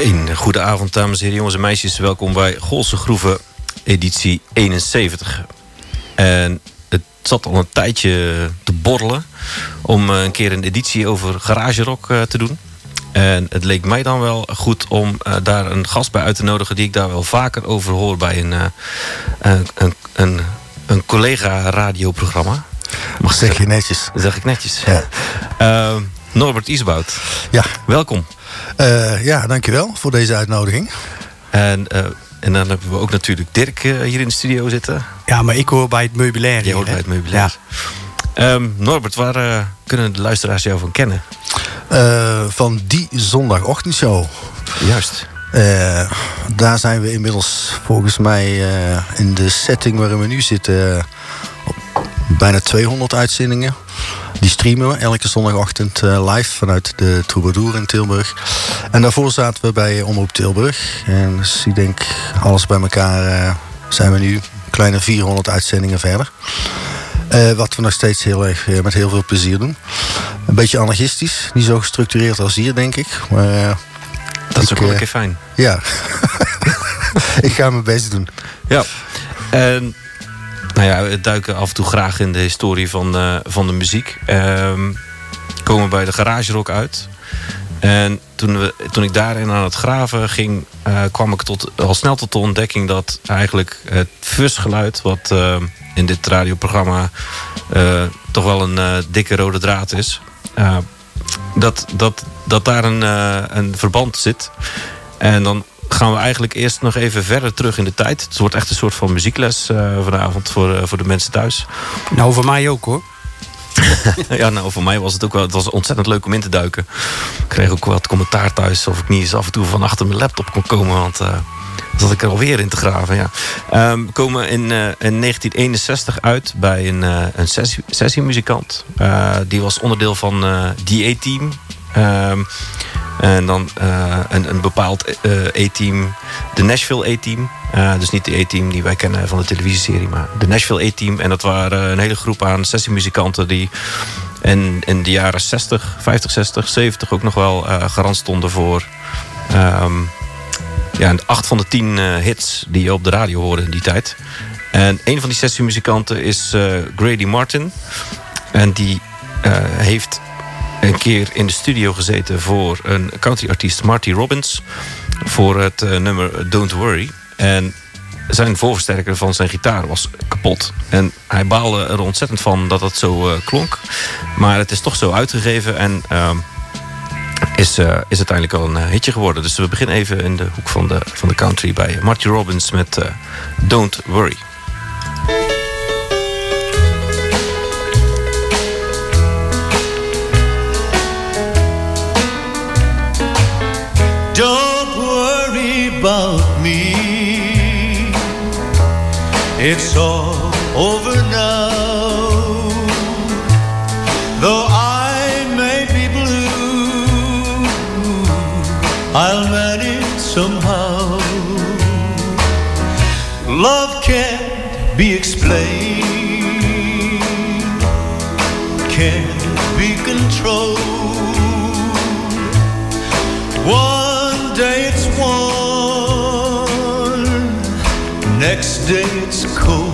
Een goede avond, dames en heren, jongens en meisjes. Welkom bij Golse Groeven, editie 71. En het zat al een tijdje te borrelen om eh, een keer een editie over garage rock eh, te doen. En het leek mij dan wel goed om uh, daar een gast bij uit te nodigen... die ik daar wel vaker over hoor bij een, uh, een, een, een collega-radioprogramma. Mag zeg je netjes. Dat zeg ik netjes. Ja. Uh, Norbert Isbout. Ja. Welkom. Uh, ja, dankjewel voor deze uitnodiging. En, uh, en dan hebben we ook natuurlijk Dirk uh, hier in de studio zitten. Ja, maar ik hoor bij het meubilair. Jij hoort bij het meubilair. Ja. Um, Norbert, waar kunnen de luisteraars jou van kennen? van die zondagochtendshow. Juist. Uh, daar zijn we inmiddels volgens mij uh, in de setting waarin we nu zitten... Bijna 200 uitzendingen. Die streamen we elke zondagochtend live vanuit de Troubadour in Tilburg. En daarvoor zaten we bij Omroep Tilburg. En dus ik denk, alles bij elkaar zijn we nu een kleine 400 uitzendingen verder. wat we nog steeds heel erg met heel veel plezier doen. Een beetje anarchistisch. Niet zo gestructureerd als hier, denk ik. Maar dat is ook wel een keer fijn. Ja. ik ga mijn best doen. Ja. Nou ja, we duiken af en toe graag in de historie van, uh, van de muziek. Um, komen bij de garage rock uit. En toen, we, toen ik daarin aan het graven ging, uh, kwam ik tot, al snel tot de ontdekking dat eigenlijk het fusgeluid, wat uh, in dit radioprogramma toch wel een dikke rode draad is, dat, dat, dat daar een, uh, een verband zit. En dan gaan we eigenlijk eerst nog even verder terug in de tijd. Het wordt echt een soort van muziekles uh, vanavond voor, uh, voor de mensen thuis. Nou, voor mij ook hoor. ja, nou, voor mij was het ook wel het was ontzettend leuk om in te duiken. Ik kreeg ook wat commentaar thuis of ik niet eens af en toe van achter mijn laptop kon komen. Want uh, zat ik er alweer in te graven. Ja. Um, we komen in, uh, in 1961 uit bij een, uh, een sessie, sessiemuzikant. Die was onderdeel van die A-team. Um, en dan een, een bepaald A-team, de Nashville A-team. dus niet de A-team die wij kennen van de televisieserie, maar de Nashville A-team. En dat waren een hele groep aan sessiemuzikanten die in, in de jaren 60, 50, 60, 70 ook nog wel garant stonden voor. Um, ja, acht van de tien uh, hits die je op de radio hoorde in die tijd. En een van die sessiemuzikanten is uh, Grady Martin. En die uh, heeft een keer in de studio gezeten voor een countryartiest Marty Robbins. Voor het nummer Don't Worry. En zijn voorversterker van zijn gitaar was kapot. En hij baalde er ontzettend van dat het zo klonk. Maar het is toch zo uitgegeven en is, uh, is uiteindelijk al een hitje geworden. Dus we beginnen even in de hoek van de, van de country bij Marty Robbins met Don't Worry. About me. It's all over now. Though I may be blue, I'll manage somehow. Love can't be explained, next day it's cold.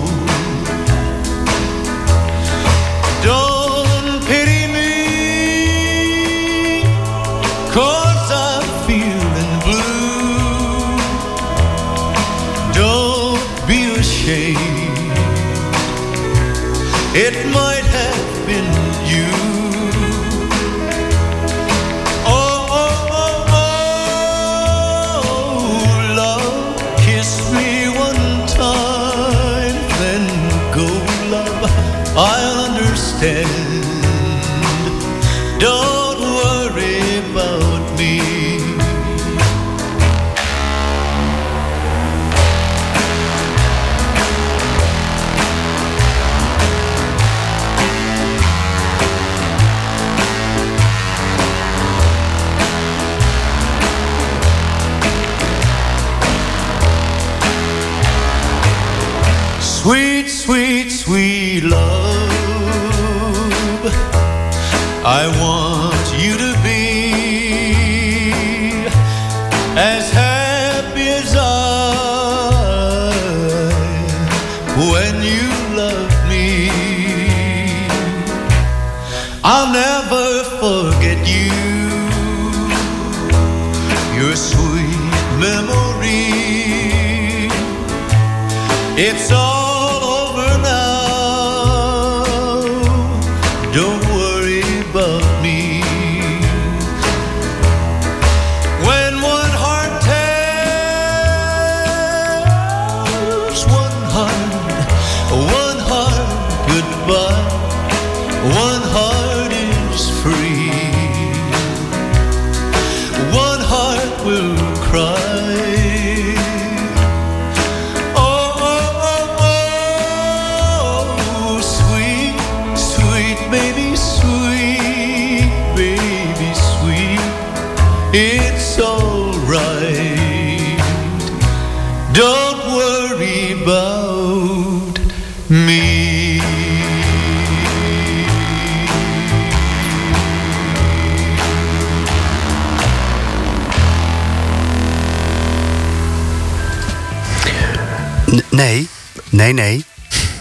Nee, nee.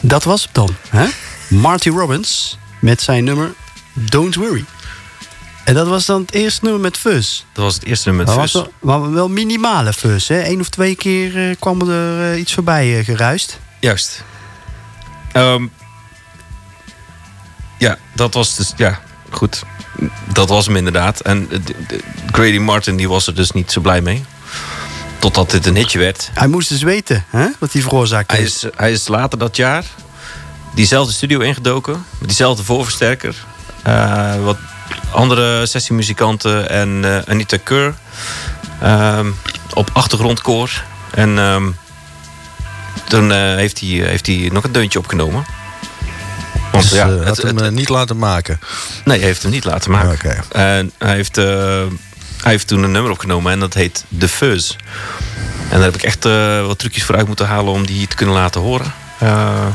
Dat was het dan. Hè? Marty Robbins met zijn nummer Don't Worry. En dat was dan het eerste nummer met fuzz. Dat was het eerste nummer met Fuzz. wel, maar wel minimale fuzz. Hè? Eén of twee keer eh, kwam er eh, iets voorbij eh, geruist. Juist. Ehm, ja, dat was dus... Ja, goed. Dat was hem inderdaad. En Grady Martin die was er dus niet zo blij mee. Totdat dit een hitje werd. Hij moest dus weten hè, wat hij veroorzaakt Hij heeft. is, hij is later dat jaar diezelfde studio ingedoken. Met diezelfde voorversterker. Eh, wat andere sessiemuzikanten en eh, Anita Keur. ehm, op achtergrondkoor. En ehm, toen eh, heeft, hij, heeft hij nog een deuntje opgenomen. Want Dus, ja, het- had hem het- eh, niet laten maken. nee, hij heeft hem niet laten maken. En hij heeft, eh, hij heeft toen een nummer opgenomen en dat heet The Fuzz. En daar heb ik echt eh, wat trucjes voor uit moeten halen om die te kunnen laten horen. Ja,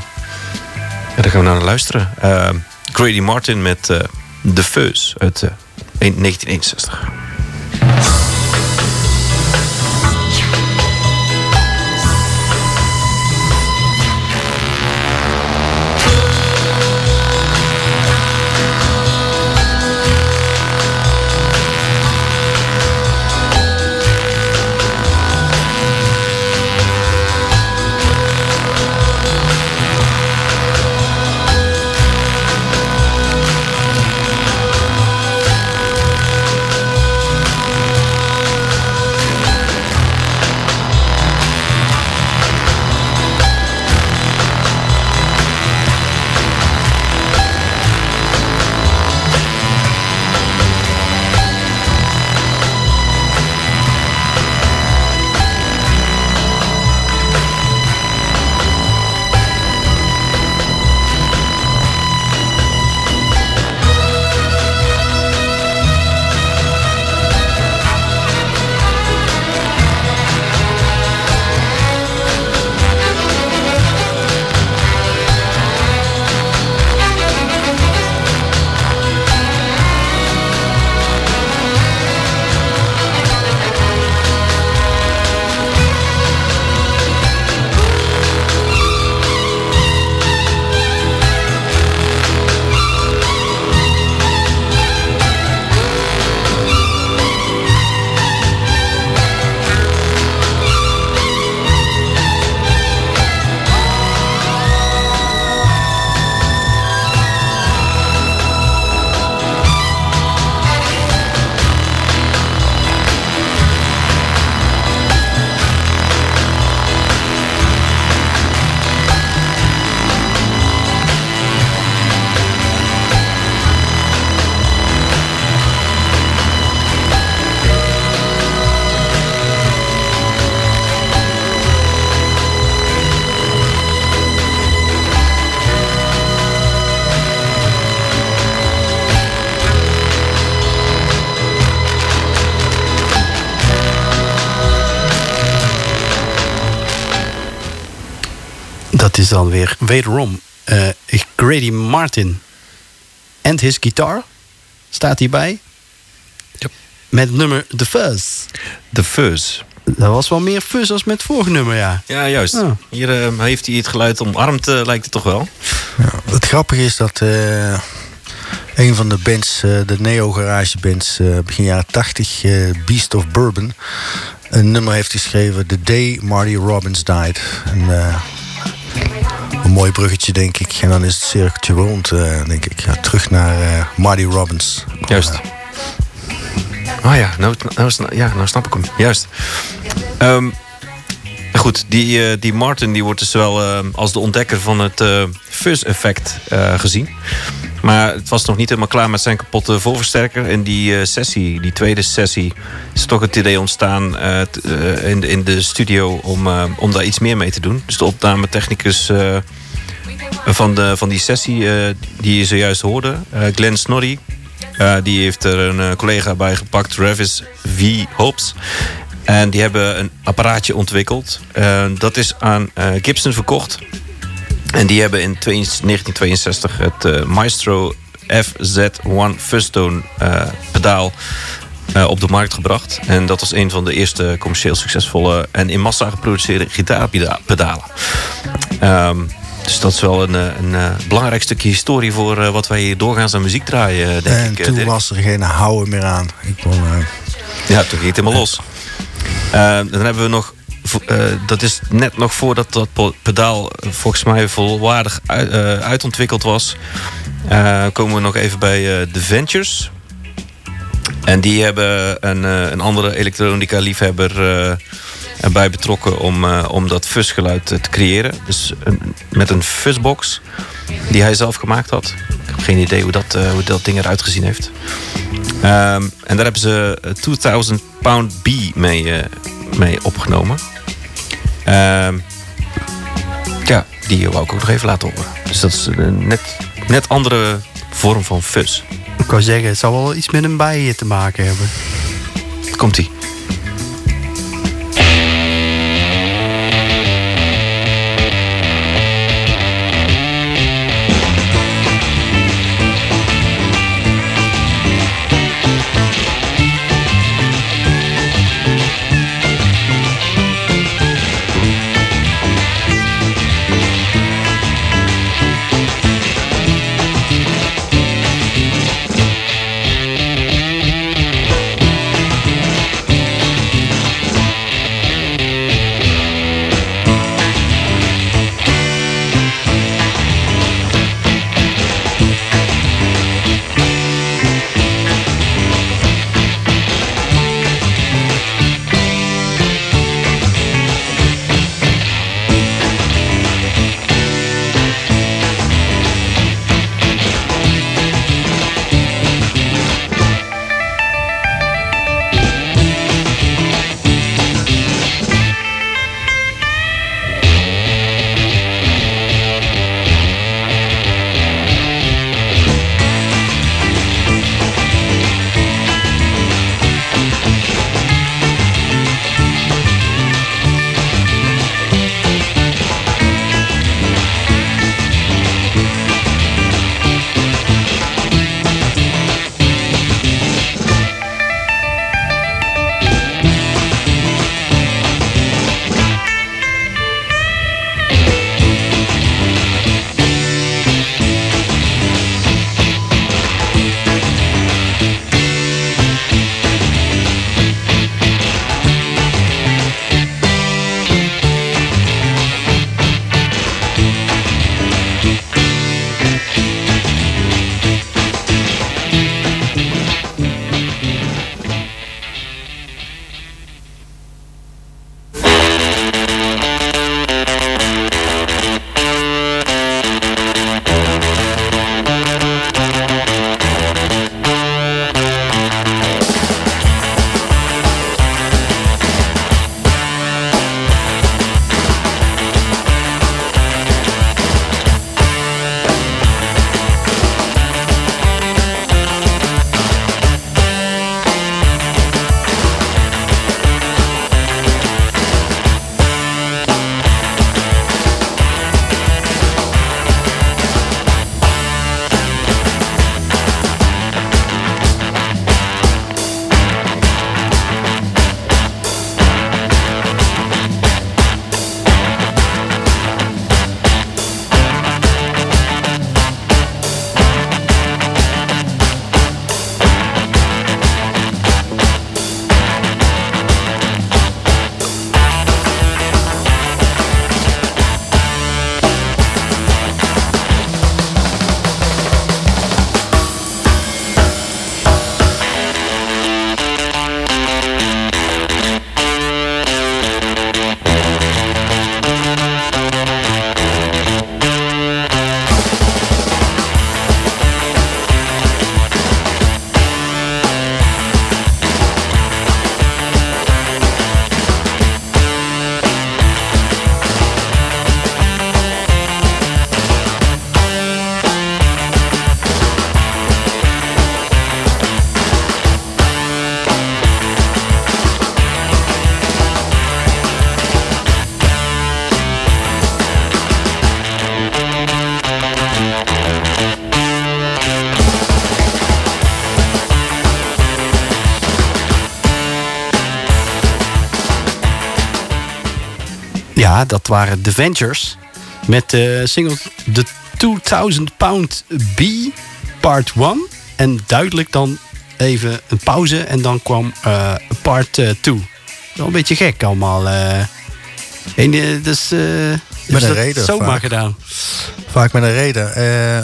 daar gaan we naar luisteren. Eh, Grady Martin met The Fuzz uit eh, 1961. Wederom eh, Grady Martin en his guitar. Staat hierbij. Yep. Met nummer The Fuzz. The Fuzz. Dat was wel meer fuzz als met het vorige nummer, ja. Ja, juist. Oh. Hier eh, heeft hij het geluid omarmd, eh, lijkt het toch wel. Ja, het grappige is dat eh, een van de bands, de neo-garage bands, begin jaren 80, eh, Beast of Bourbon, een nummer heeft geschreven, The Day Marty Robbins Died. En, een mooi bruggetje, denk ik. En dan is het cirkeltje rond, eh, denk ik. Ja, terug naar eh, Marty Robbins. Juist. Ah ja, nou, nou, ja, nou snap ik hem. Juist. Ehm, goed, die, eh, die Martin die wordt dus wel eh, als de ontdekker van het eh fuzz-effect eh, gezien. Maar het was nog niet helemaal klaar met zijn kapotte voorversterker. In die sessie, die tweede sessie, is toch het idee ontstaan in, in de studio om, om daar iets meer mee te doen. Dus de opnametechnicus van, de, van die sessie die je zojuist hoorde, Glenn Snorri, die heeft er een collega bij gepakt, Travis V. Hobbs. En die hebben een apparaatje ontwikkeld. Eh, dat is aan eh, Gibson verkocht. En die hebben in 1962 het eh, Maestro FZ1 Fuzztone eh, pedaal op de markt gebracht. En dat was een van de eerste commercieel succesvolle en in massa geproduceerde gitaarpedalen. Ehm, dus dat is wel een, een, belangrijk stukje historie voor wat wij hier doorgaans aan muziek draaien, denk En ik. eh, toen Dirk. was er geen houden meer aan. Ik kon, Ja, toen ging het helemaal los. Eh, dan hebben we nog... eh, dat is net nog voordat dat pedaal eh, volgens mij volwaardig eh, uitontwikkeld was. komen we nog even bij The Ventures. En die hebben een, een andere elektronica-liefhebber eh, erbij betrokken om, om dat fuzzgeluid eh, te creëren. Dus met een fuzzbox die hij zelf gemaakt had. Ik heb geen idee hoe dat, hoe dat ding eruit gezien heeft. Ehm, en daar hebben ze eh, 2000 Pound B mee, eh, mee opgenomen. Ehm, ja, die wou ik ook nog even laten horen. Dus dat is een net, net andere vorm van fuzz. Ik wou zeggen, het zou wel iets met een bijen te maken hebben. Komt-ie. Ja, dat waren The Ventures. Met de single The 2000 Pound B Part 1. En duidelijk dan even een pauze en dan kwam eh, Part 2. Wel een beetje gek allemaal. eh. En, eh, dus, eh, is een reden Zomaar vaak. gedaan. Vaak met een reden. Eh,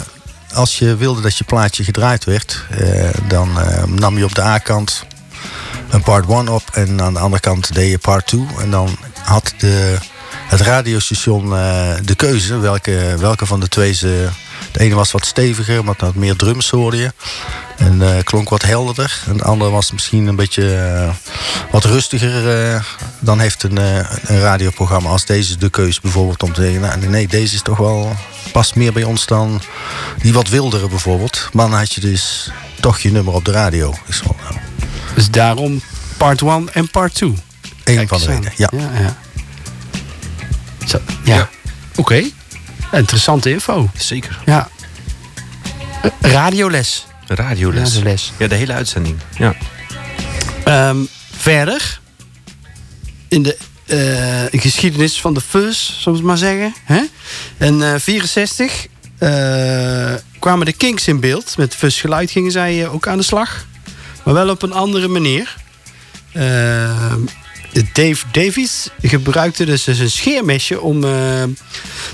als je wilde dat je plaatje gedraaid werd, eh, dan eh, nam je op de A-kant een part 1 op en aan de andere kant deed je part 2. En dan had de, het radiostation eh, de keuze welke, welke van de twee ze. De ene was wat steviger, maar had meer drums hoorde je. En eh, klonk wat helderder. En de andere was misschien een beetje eh, wat rustiger. dan heeft een, een radioprogramma als deze de keuze bijvoorbeeld om te zeggen... Nou, nee, deze is toch wel past meer bij ons dan die wat wildere bijvoorbeeld. Maar dan had je dus toch je nummer op de radio. Dus daarom Part 1 en Part 2. één Kijk van de redenen. Ja. ja, ja. Zo, ja. Ja. Oké. Interessante info. Zeker. Ja. Radioles. Radioles. Radioles. Ja, de hele uitzending. Ja. Ehm, verder. In de eh, geschiedenis van de fuzz, zullen we het maar zeggen. Hè? In eh 64 eh, kwamen de Kings in beeld. Met fuzz geluid gingen zij ook aan de slag. Maar wel op een andere manier. Dave Davies gebruikte dus een scheermesje om eh,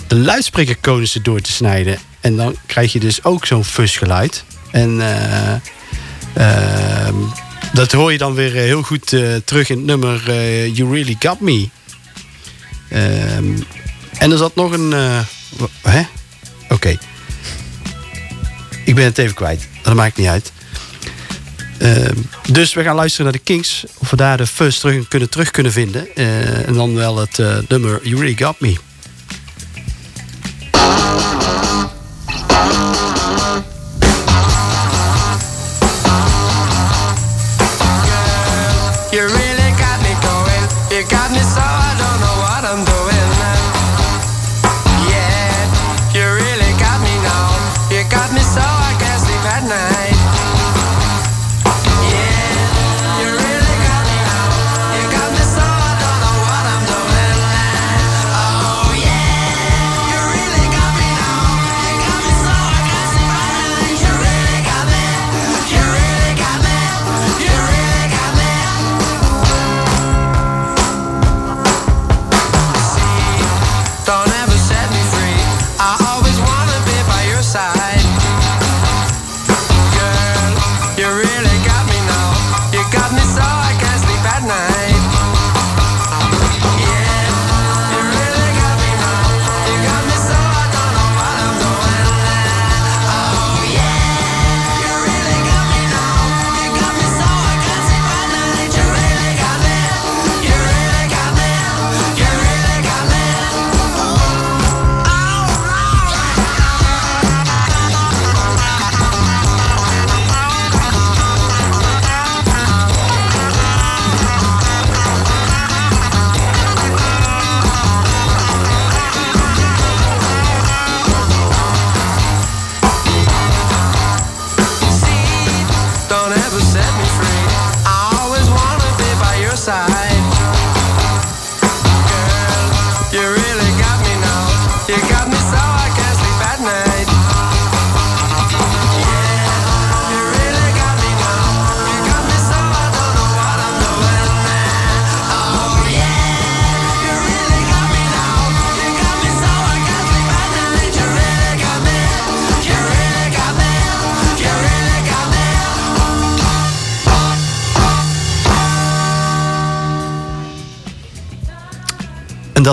de luidsprekerkonussen door te snijden. En dan krijg je dus ook zo'n fuzzgeluid. En eh, ehm, dat hoor je dan weer eh, heel goed terug in het nummer You Really Got Me. Ehm, en er zat nog een... hè? Oké. Ik ben het even kwijt. Dat maakt niet uit. Ehm, dus we gaan luisteren naar de Kings. Of we daar de first terug kunnen, terug kunnen vinden. Eh, en dan wel het eh, nummer You Really Got Me.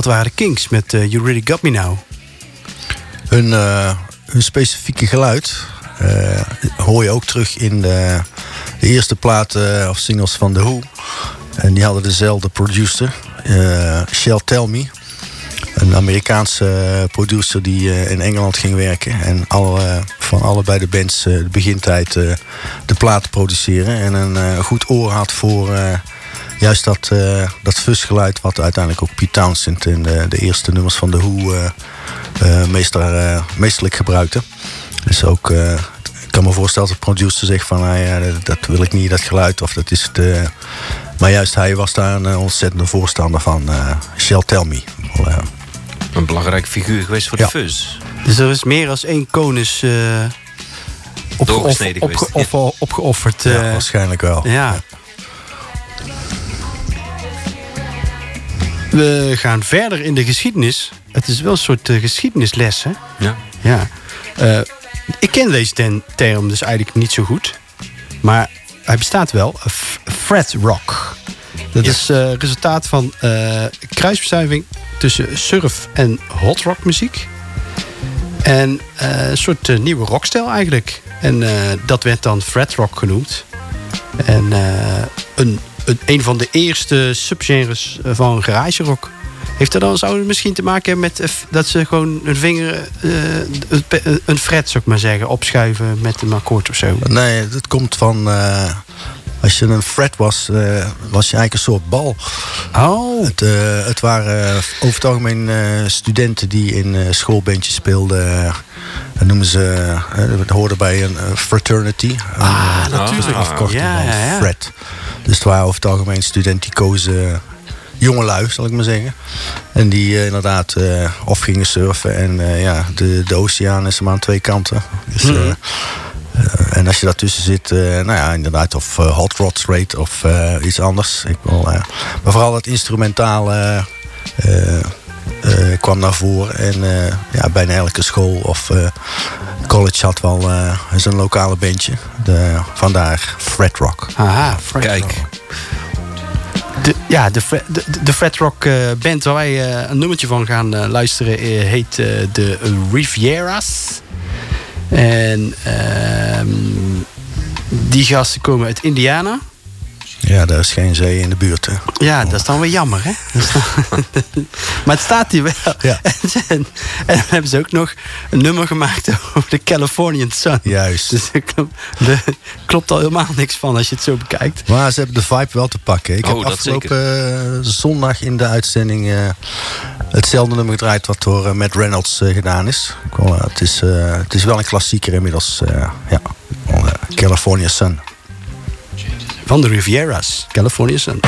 Dat waren Kings met eh, You Really Got Me Now. Hun, eh, hun specifieke geluid eh, hoor je ook terug in de, de eerste platen of singles van The Who. En die hadden dezelfde producer, Shell Tell Me. Een Amerikaanse producer die in Engeland ging werken. En alle, van allebei de bands de begintijd de platen produceren. En een goed oor had voor juist dat, eh dat fuzzgeluid... wat uiteindelijk ook Pete Townsend in de, de eerste nummers van The Who... eh, eh, meestal, eh, meestelijk gebruikte. Dus ook, eh, ik kan me voorstellen dat de producer zegt van... nou ja, dat, dat wil ik niet, dat geluid. Of dat is te, Maar juist hij was daar een ontzettende voorstander van. eh Shell Tell Me. Een belangrijke figuur geweest voor Ja. de fuzz. Dus er is meer dan één konus eh opgeofferd. Doorgesneden opge- geweest, of- opgeofferd. ja, eh, waarschijnlijk wel. ja. We gaan verder in de geschiedenis. Het is wel een soort eh, geschiedenisles, hè? Ja. Ja. Eh, ik ken deze term dus eigenlijk niet zo goed. Maar hij bestaat wel. Fret rock. Dat is eh resultaat van eh kruisbestuiving tussen surf en hot rock muziek. En een soort nieuwe rockstijl eigenlijk. En dat werd dan fret rock genoemd. En een, een, van de eerste subgenres eh, van garage rock. Heeft dat dan zou het misschien te maken hebben met eh, dat ze gewoon een vinger, eh, een pe- een fret zou ik maar zeggen, opschuiven met een akkoord of zo? Nee, dat komt van. als je een fret was, was je eigenlijk een soort bal. Oh, Het, het waren over het algemeen studenten die in schoolbandjes speelden. dat noemen ze. dat hoorde bij een fraternity. Ah, natuurlijk. Afkorting ja, ja. fret. Dus het waren over het algemeen kozen. eh, jongelui, zal ik maar zeggen. En die eh, inderdaad eh, of gingen surfen. En ja, de, de oceaan is maar aan twee kanten. Dus, Mhm. en als je daartussen zit, nou ja, inderdaad, of hot rod straight of iets anders. Ik wil, maar vooral het instrumentale eh, eh, kwam naar voren. En eh, ja, bijna elke school of eh, college had wel eh zijn lokale bandje. De, vandaar fret rock. aha, fret Kijk. rock. De, ja, de, de, de- fret rock eh, band waar wij een nummertje van gaan eh, luisteren heet eh, de Rivieras. En ehm, die gasten komen uit Indiana. Ja, daar is geen zee in de buurt. Hè. Ja, dat is dan weer jammer, hè? Maar het staat hier wel. Ja. En, en dan hebben ze ook nog een nummer gemaakt over de Californian Sun. Juist. Dus er klopt, er klopt al helemaal niks van als je het zo bekijkt. Maar ze hebben de vibe wel te pakken. Ik Oh, heb afgelopen eh, zondag in de uitzending eh, hetzelfde nummer gedraaid wat door eh, Matt Reynolds gedaan is. Het, is eh, het is wel een klassieker inmiddels. eh, ja, California Sun. Van de Rivieras, California Sun.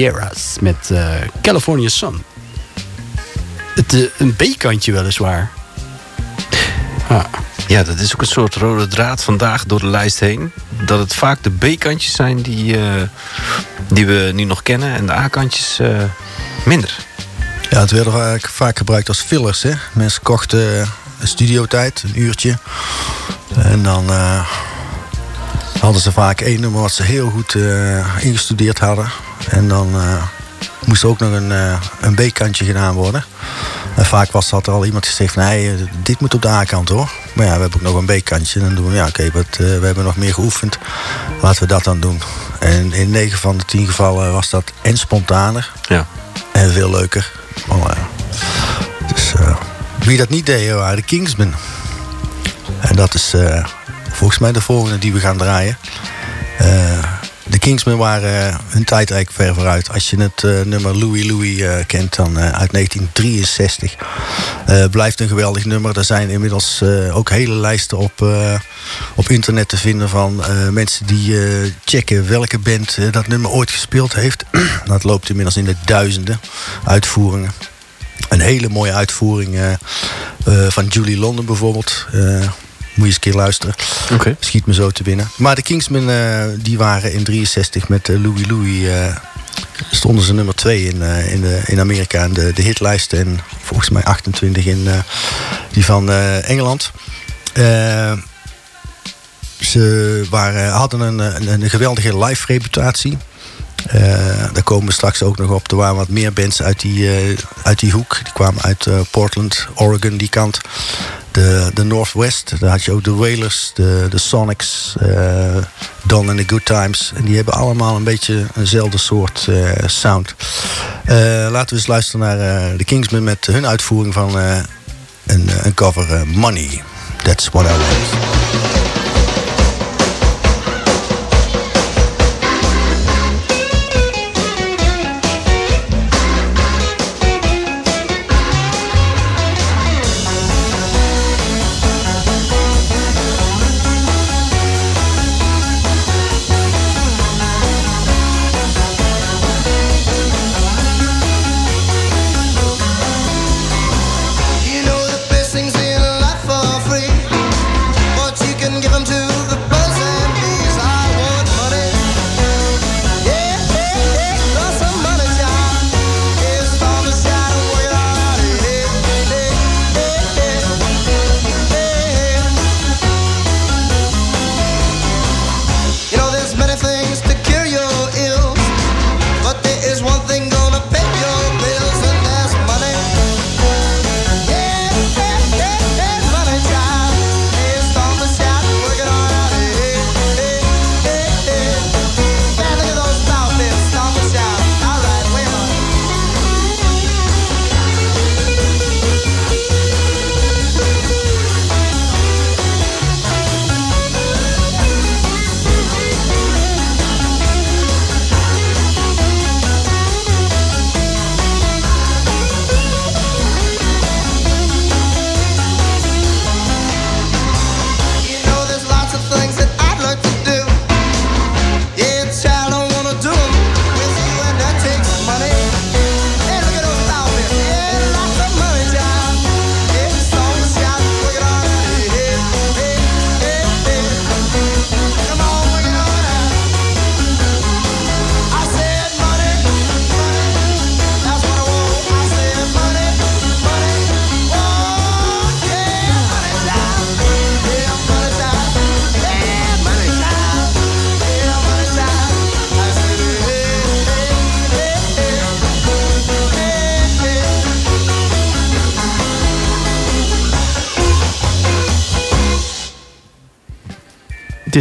Rivieras met eh, California Sun. Het, eh, een B-kantje weliswaar. Ja. Ja, dat is ook een soort rode draad vandaag door de lijst heen. Dat het vaak de B-kantjes zijn die, eh, die we nu nog kennen en de A-kantjes eh, minder. Ja, het werd vaak, vaak gebruikt als fillers. Hè? Mensen kochten een studiotijd, een uurtje. En dan eh, hadden ze vaak één nummer wat ze heel goed eh, ingestudeerd hadden. En dan eh, moest er ook nog een, eh, een B-kantje gedaan worden. En vaak was, had er al iemand gezegd van... Hey, dit moet op de A-kant hoor. Maar ja, we hebben ook nog een B-kantje. En dan doen we, ja oké, eh, we hebben nog meer geoefend. Laten we dat dan doen. En in 9 van de 10 gevallen was dat en spontaner. Ja. En veel leuker. Maar, dus wie dat niet deed, waren de Kingsmen. En dat is volgens mij de volgende die we gaan draaien. De Kingsmen waren eh, hun tijd eigenlijk ver vooruit. Als je het eh, nummer Louie Louie eh, kent, dan uit 1963. Eh, blijft een geweldig nummer. Er zijn inmiddels ook hele lijsten op, op internet te vinden van mensen die checken welke band dat nummer ooit gespeeld heeft. dat loopt inmiddels in de duizenden uitvoeringen. Een hele mooie uitvoering van Julie London bijvoorbeeld. Moet je eens een keer luisteren. Schiet me zo te binnen. Maar de Kingsmen eh, die waren in 63 met eh, Louis Louis. eh, stonden ze nummer 2 in, in, in Amerika in de, de hitlijsten. En volgens mij 28 in die van Engeland. Ze waren, hadden een, een, een geweldige live reputatie. Eh, daar komen we straks ook nog op. Er waren wat meer bands uit die, eh, uit die hoek. Die kwamen uit eh, Portland, Oregon, die kant. De, de Northwest, daar had je ook de Wailers, de, de Sonics, Don and the Good Times. En die hebben allemaal een beetje eenzelfde soort sound. Laten we eens luisteren naar de Kingsmen met hun uitvoering van een, een cover Money. That's what I want.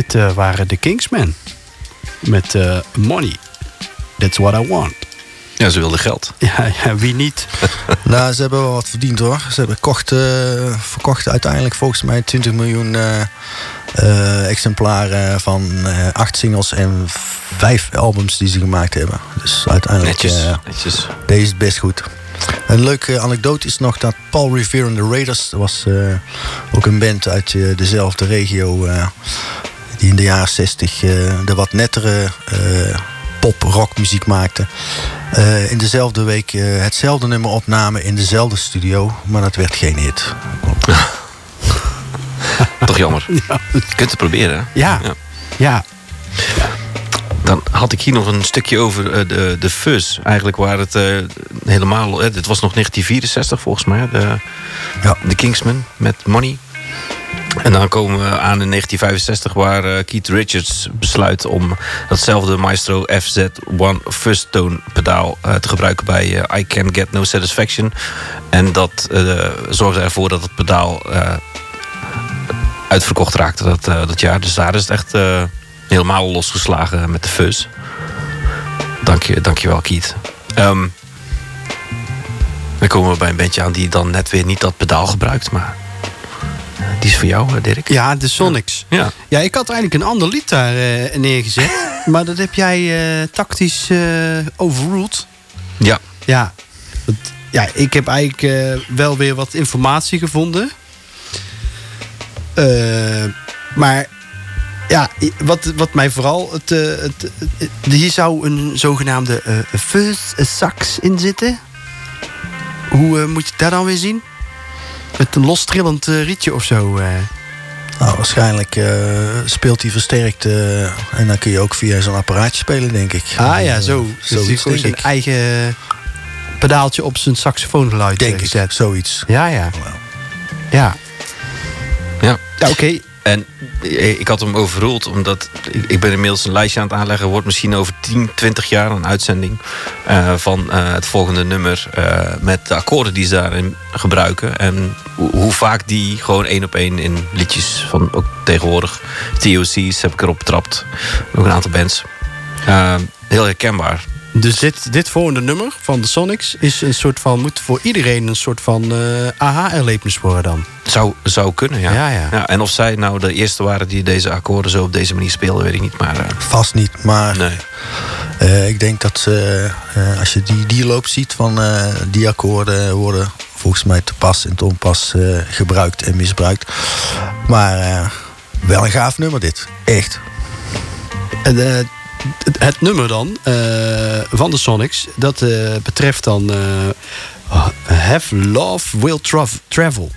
Dit eh, waren de Kingsmen. Met eh, Money. That's what I want. Ja, ze wilden geld. Ja, ja wie niet? Nou, ze hebben wel wat verdiend hoor. Ze hebben kocht, eh, verkocht uiteindelijk volgens mij 20 miljoen eh, eh, exemplaren van eh, acht singles en vijf albums die ze gemaakt hebben. Dus uiteindelijk Netjes. netjes. deze is best goed. Een leuke anekdote is nog dat Paul Revere en de Raiders, dat was eh, ook een band uit dezelfde regio, eh, die in de jaren 60 eh, de wat nettere eh, pop-rock muziek maakte. Eh, in dezelfde week hetzelfde nummer opnamen in dezelfde studio, maar dat werd geen hit. Toch jammer. Ja. Je kunt het proberen. hè? Ja. Ja. Dan had ik hier nog een stukje over de, de fuzz. Eigenlijk waar het helemaal... dit was nog 1964 volgens mij. De, Ja. de Kingsman met Money. En dan komen we aan in 1965 waar eh, Keith Richards besluit om datzelfde Maestro FZ1 Fuzz Tone pedaal eh, te gebruiken bij eh, I Can Get No Satisfaction. En dat eh, zorgde ervoor dat het pedaal uitverkocht raakte dat, dat jaar. Dus daar is het echt helemaal losgeslagen met de fuzz. Dank je, dankjewel Keith. Ehm, dan komen we bij een bandje aan die dan net weer niet dat pedaal gebruikt, maar die is voor jou, eh, Dirk. Ja, de Sonics. Ja. Ja, ik had eigenlijk een ander lied daar eh, neergezet. maar dat heb jij eh, tactisch overruled. Ja. Ja. Ja, ik heb eigenlijk wel weer wat informatie gevonden. Maar ja, wat, wat mij vooral... Het, het, het- hier zou een zogenaamde eh first sax in zitten. Hoe moet je daar dan weer zien? Met een lostrillend eh, rietje of zo. eh. Nou, waarschijnlijk eh, speelt hij versterkt. eh, en dan kun je ook via zo'n apparaatje spelen, denk ik. Ah ja, Eh, zo. Dus zoiets, gewoon denk zijn ik. eigen pedaaltje op zijn saxofoongeluid Denk ik, zoiets. Ja, ja. Ja. Ja. Ja, oké. En eh, ik had hem overruled, omdat ik, ben inmiddels een lijstje aan het aanleggen. Wordt misschien over 10, 20 jaar een uitzending eh, van eh, het volgende nummer. met de akkoorden die ze daarin gebruiken. En hoe, vaak die gewoon één op één in liedjes van ook tegenwoordig. TOC's heb ik erop betrapt. Ook een aantal bands. Heel herkenbaar. Dus dit, dit volgende nummer van de Sonics is een soort van, moet voor iedereen een soort van eh aha-erlevenis worden dan. Zou, zou kunnen, ja. Ja, ja. En of zij nou de eerste waren die deze akkoorden zo op deze manier speelden, weet ik niet. Maar eh, Vast niet, maar nee. eh, ik denk dat ze, eh, als je die, die loop ziet van eh, die akkoorden worden volgens mij te pas en te onpas eh, gebruikt en misbruikt. Maar eh, wel een gaaf nummer dit, echt. En het, nummer dan eh, van de Sonics, dat eh, betreft dan eh, Have Love Will Trav- Travel.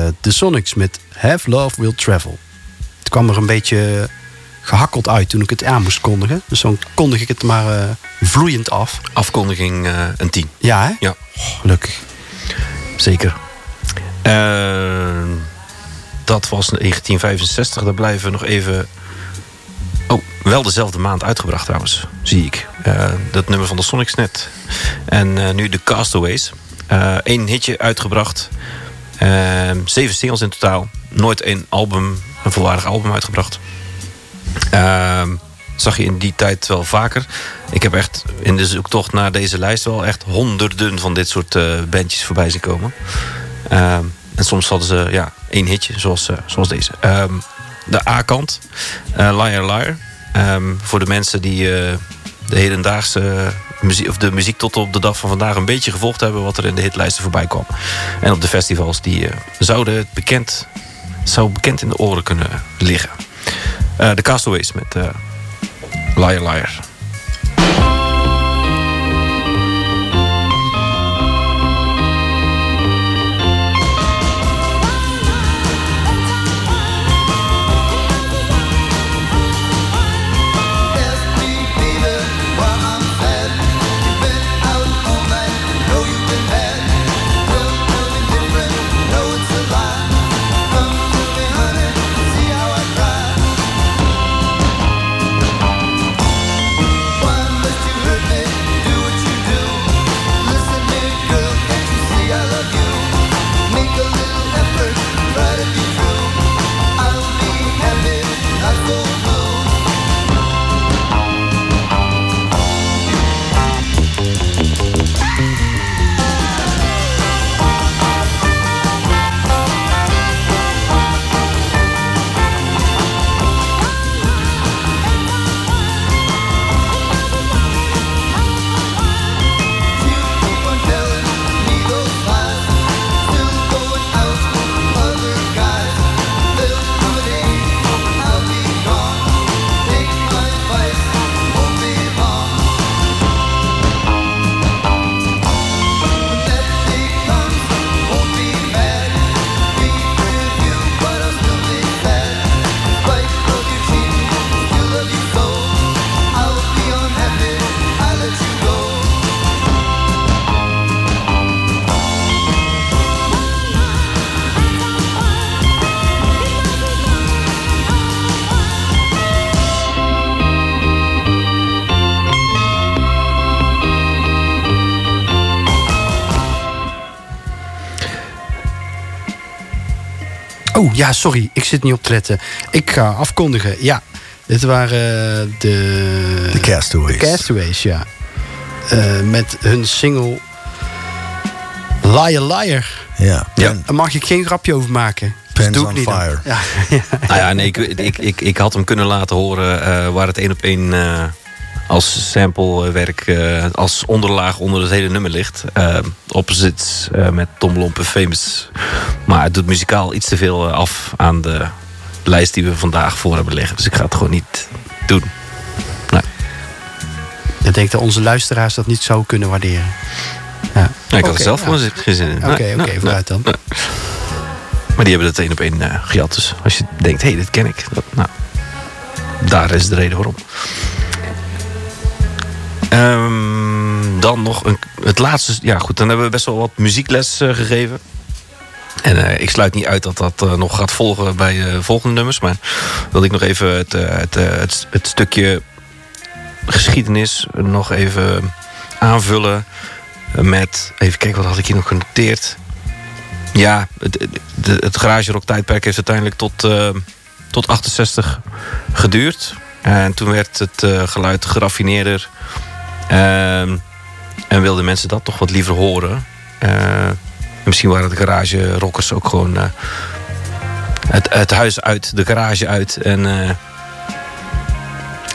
Waren de Sonics met Have Love Will Travel. Het kwam er een beetje gehakkeld uit toen ik het aan moest kondigen. Dus dan kondig ik het maar eh, vloeiend af. Afkondiging eh, een 10. Ja, hè? Ja, Oh, gelukkig. zeker. Eh, dat was 1965. Daar blijven we nog even... Oh, wel dezelfde maand uitgebracht trouwens, zie ik. Eh, dat nummer van de Sonics net. En eh, nu de Castaways. Eén hitje uitgebracht. Eh, zeven singles in totaal. Nooit een album, een volwaardig album uitgebracht. Ehm, zag je in die tijd wel vaker. Ik heb echt in de zoektocht naar deze lijst wel echt honderden van dit soort eh, bandjes voorbij zien komen. Ehm, en soms hadden ze ja, één hitje, zoals, eh, zoals deze. Ehm, de A-kant, eh, Liar Liar. Ehm, voor de mensen die de hedendaagse of de muziek tot op de dag van vandaag een beetje gevolgd hebben wat er in de hitlijsten voorbij kwam. En op de festivals, die eh, zouden het bekend, zou bekend in de oren kunnen liggen. Eh, de Castaways met eh Liar Liar. Ja, sorry, ik zit niet op te letten. Ik ga afkondigen. Ja, dit waren de... De Castaways. De Castaways, ja. Eh, met hun single Liar Liar. Ja. Ja. Daar mag ik geen grapje over maken. Dus Pens doe ik on niet. Fire. Ja, Nou ja, nee, ik, ik, ik, ik had hem kunnen laten horen eh, waar het één op één eh, als samplewerk, eh als onderlaag onder het hele nummer ligt. Eh opposites eh, met Tom Lompe Famous. Maar het doet muzikaal iets te veel af aan de lijst die we vandaag voor hebben liggen. Dus ik ga het gewoon niet doen. Nee. ik denk dat onze luisteraars dat niet zo kunnen waarderen. Ja. Ik had er zelf gewoon geen zin in. Oké, oké, nee, vooruit dan. nee. Maar die hebben het één op één eh, gejat. Dus als je denkt, hé, hey, dit ken ik. Dat, nou, daar is de reden waarom. Ehm, dan nog een, het laatste. Ja, goed, dan hebben we best wel wat muziekles eh, gegeven. En eh, ik sluit niet uit dat dat eh, nog gaat volgen bij volgende nummers. Maar wil ik nog even het, het, het, het stukje geschiedenis nog even aanvullen. Met, even kijken, wat had ik hier nog genoteerd? Ja, het, de, het garage rock tijdperk heeft uiteindelijk tot, tot 68 geduurd. En toen werd het geluid geraffineerder. Ehm, en wilden mensen dat toch wat liever horen. Eh, en misschien waren de garage rockers ook gewoon eh, het, het huis uit, de garage uit. En eh,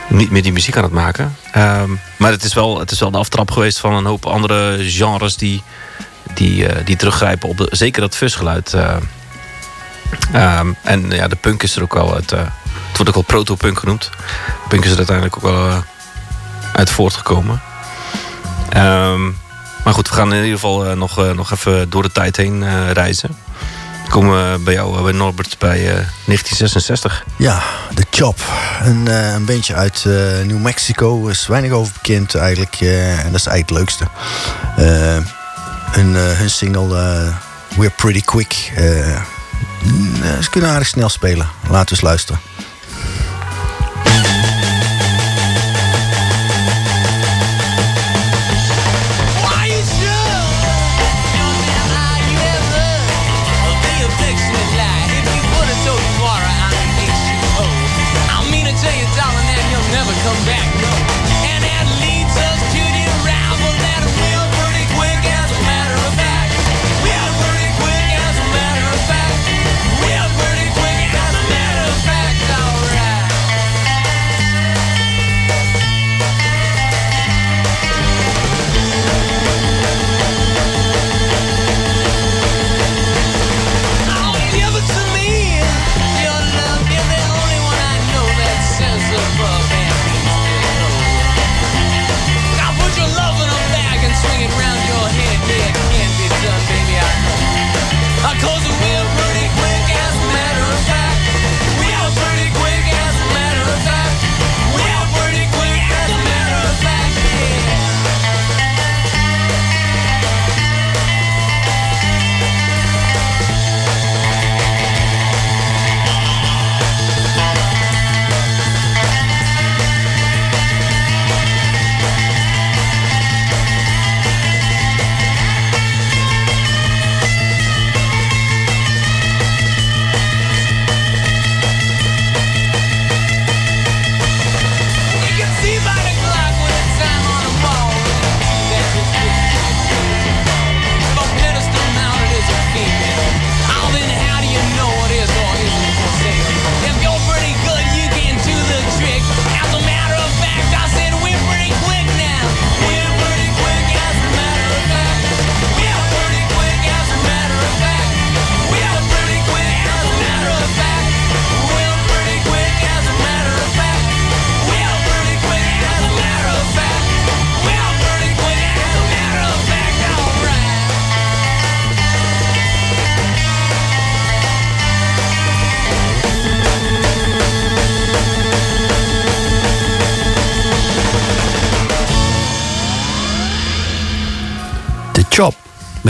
niet meer die muziek aan het maken. Ehm, maar het is, wel, het is wel de aftrap geweest van een hoop andere genres die, die, die teruggrijpen op de, zeker dat fusgeluid. eh. Ehm, en ja, de punk is er ook wel het wordt ook wel proto-punk genoemd. Punk is er uiteindelijk ook wel uit voortgekomen. Ehm, maar goed, we gaan in ieder geval eh, nog, eh, nog even door de tijd heen eh, reizen. Komen we bij jou, bij Norbert, bij eh, 1966. Ja, The Chop. Een, eh, een bandje uit New Mexico. is weinig over bekend eigenlijk. en dat is eigenlijk het leukste. Hun, hun single We're Pretty Quick. mm, ze kunnen aardig snel spelen. Laten we eens luisteren.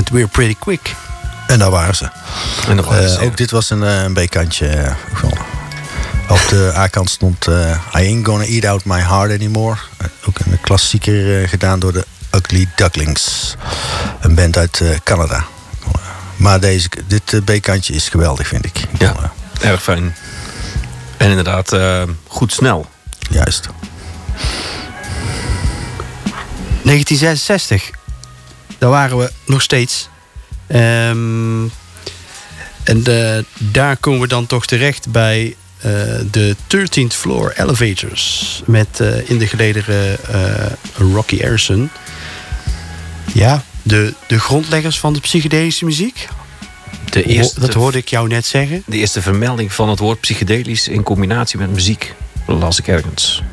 Met We're Pretty Quick. En daar waren ze. En Eh, ook dit was een, eh, een B-kantje. eh. Op de A-kant stond eh, I Ain't Gonna Eat Out My Heart Anymore. Ook een klassieker eh, gedaan door de Ugly Ducklings. Een band uit eh, Canada. Maar deze, dit B-kantje is geweldig, vind ik. Ja, erg fijn. En inderdaad, eh, goed snel. juist. 1966. Daar waren we nog steeds. Ehm, en eh, daar komen we dan toch terecht bij eh, de 13th Floor Elevators. Met eh, in de gelederen Rocky Harrison. Ja, de, de grondleggers van de psychedelische muziek. De eerste, dat hoorde ik jou net zeggen. de eerste vermelding van het woord psychedelisch in combinatie met muziek. las ik ergens.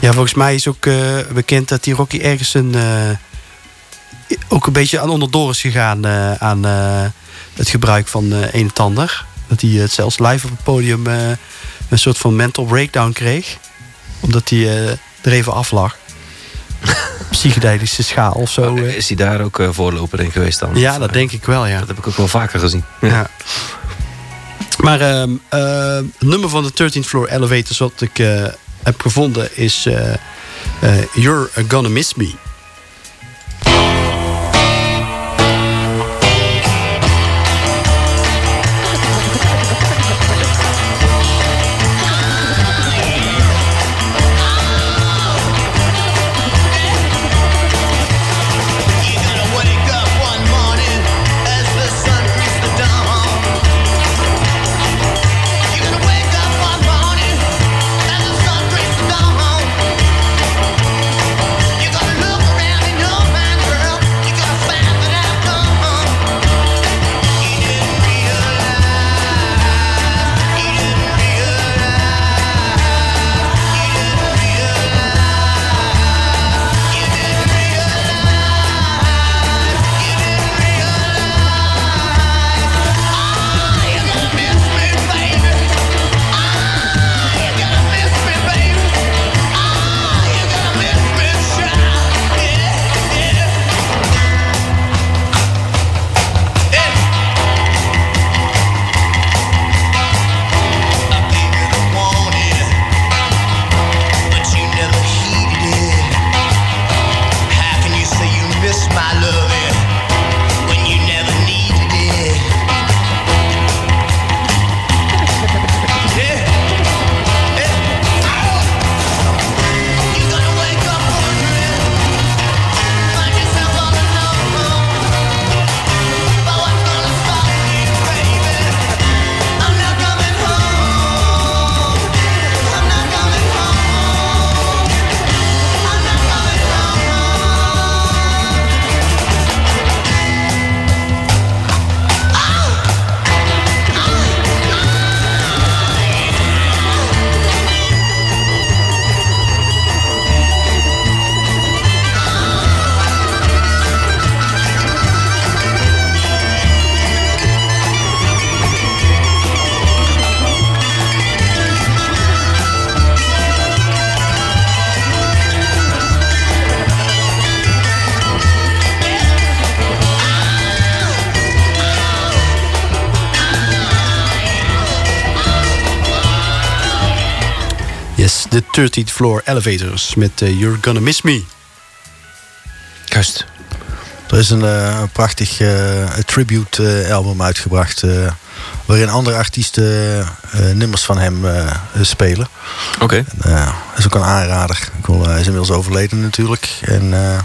Ja, volgens mij is ook bekend dat die Rocky eh, ook een beetje aan onderdoor is gegaan eh, aan eh, het gebruik van eh een en ander. Dat hij het zelfs live op het podium eh, een soort van mental breakdown kreeg. Omdat hij eh, er even af lag. Psychedelische schaal of zo. eh. Is hij daar ook eh, voorloper in geweest dan? ja, dat eh, denk ik wel, ja. Dat heb ik ook wel vaker gezien. Ja. Maar ehm, eh, het nummer van de 13th Floor Elevators wat ik eh, heb gevonden is eh, eh, You're Gonna Miss Me. 13th Floor Elevators met eh, You're Gonna Miss Me. Juist. Er is een, eh, een prachtig eh, tribute eh, album uitgebracht. eh, waarin andere artiesten eh, nummers van hem eh, spelen. Oké. Eh, dat is ook een aanrader. Ik wil, hij is inmiddels overleden natuurlijk. En eh,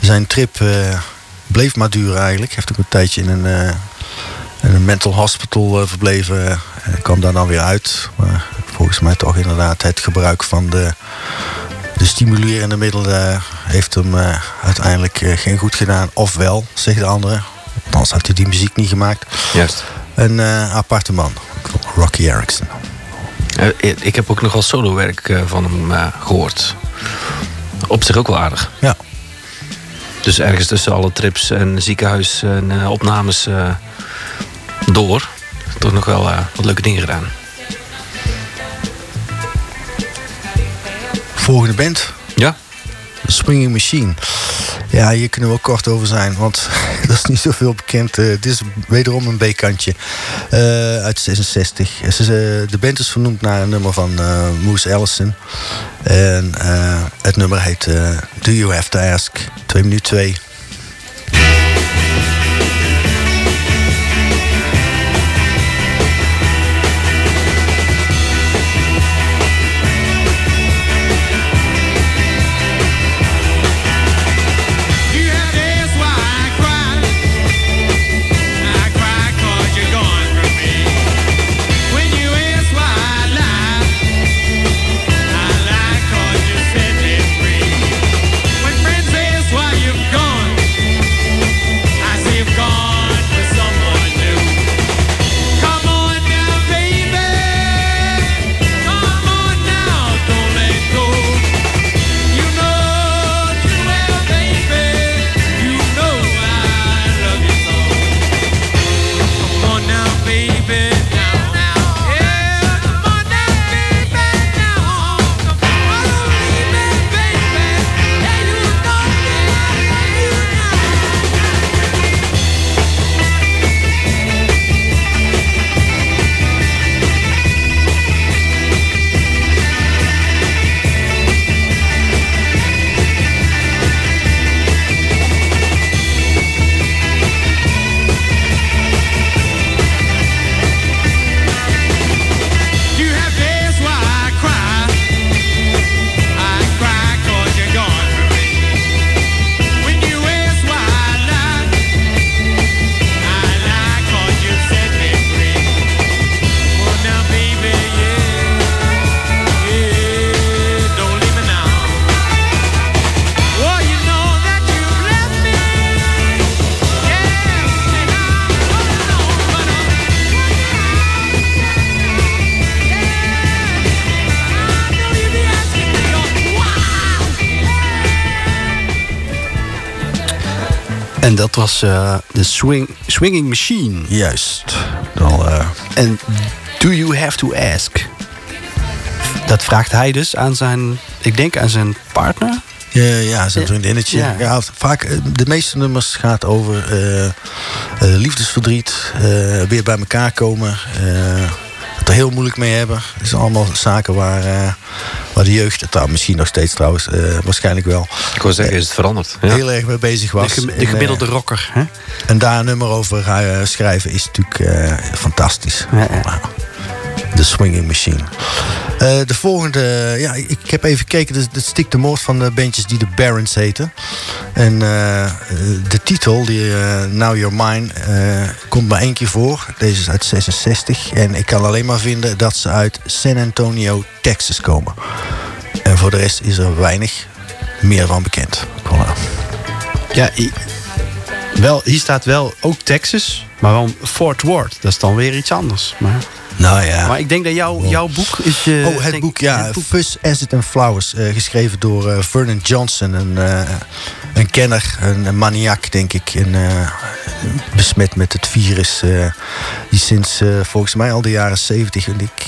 zijn trip eh, bleef maar duren eigenlijk. Hij heeft ook een tijdje in een, eh, in een mental hospital verbleven. En kwam daar dan weer uit. Maar volgens mij toch inderdaad het gebruik van de, de stimulerende middelen heeft hem eh, uiteindelijk eh, geen goed gedaan. Ofwel, zegt de andere. Anders had hij die muziek niet gemaakt. Juist. Een eh, aparte man. Rocky Erickson. Eh, ik- ik heb ook nog wel solo-werk eh, van hem eh, gehoord. Op zich ook wel aardig. Ja. Dus ergens tussen alle trips en ziekenhuis en eh, opnames eh, door. Toch nog wel eh, wat leuke dingen gedaan. Volgende band. Ja? The Swinging Machine. Ja, hier kunnen we ook kort over zijn, want dat is niet zoveel bekend. Eh, dit is wederom een B-kantje eh, uit 66. Eh, ze- ze- de band is vernoemd naar een nummer van Moose Allison. En het nummer heet Do You Have To Ask? 2 minuten 2. Was eh, de swing, Swinging Machine. Juist. Dan, eh, En Do You Have To Ask? Dat vraagt hij dus aan zijn, ik denk aan zijn partner. Ja, ja, zijn vriendinnetje. Ja. Ja. vaak, eh, de meeste nummers gaat over liefdesverdriet, weer bij elkaar komen, het er heel moeilijk mee hebben. Het zijn allemaal zaken waar, waar de jeugd, het nou, misschien nog steeds trouwens, eh, waarschijnlijk wel, Ik wou zeggen, is het veranderd? Ja. heel erg mee bezig was. de En, eh, gemiddelde rocker. Hè? en daar een nummer over gaan schrijven is natuurlijk eh, fantastisch. Ja, ja. De Swinging Machine. Eh, de volgende, ja, ik, heb even gekeken. Dat is stikt de moord van de bandjes die de Barons heten. En eh, eh, de titel, die Now You're Mine, komt maar één keer voor. Deze is uit 66. En ik kan alleen maar vinden dat ze uit San Antonio, Texas komen. En voor de rest is er weinig meer van bekend. Voilà. Ja, wel, hier staat wel ook Texas, maar wel Fort Worth. Dat is dan weer iets anders. Maar, Nou ja. maar ik denk dat jouw, jouw boek is... eh, Oh, het denk- boek, ja. het boek- Fuss, Acid and Flowers. eh, geschreven door eh, Vernon Johnson. Een, een kenner, een, een maniak, denk ik. En, besmet met het virus. die sinds volgens mij al de jaren 70. En ik,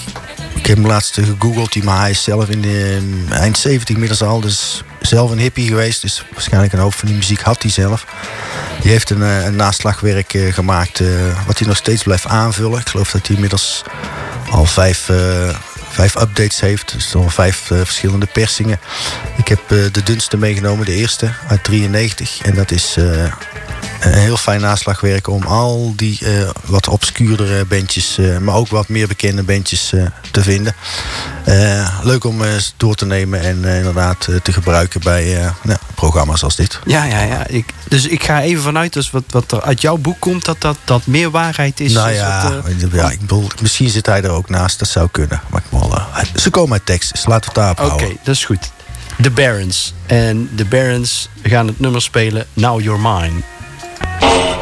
ik heb hem laatst gegoogeld. Maar hij is zelf in de eind 70 inmiddels al. Dus zelf een hippie geweest. Dus waarschijnlijk een hoop van die muziek had hij zelf. Die heeft een, eh, een naslagwerk eh, gemaakt. eh, wat hij nog steeds blijft aanvullen. Ik geloof dat hij inmiddels al vijf, vijf updates heeft. Dus dan vijf verschillende persingen. Ik heb de dunste meegenomen, de eerste uit 93. En dat is een heel fijn naslagwerk om al die eh, wat obscuurdere bandjes, eh, maar ook wat meer bekende bandjes eh, te vinden. Leuk om eens door te nemen en inderdaad te gebruiken bij nou, programma's als dit. Ja, ja, ja. Ik, dus ik ga even vanuit, dus wat, wat er uit jouw boek komt, dat dat, dat meer waarheid is. nou ja, ja ik bedoel, misschien zit hij er ook naast, dat zou kunnen. Maar ik wil, ze komen uit tekst, dus laten we het daarop Oké, dat is goed. The Barons. En de Barons gaan het nummer spelen Now You're Mine. Oh!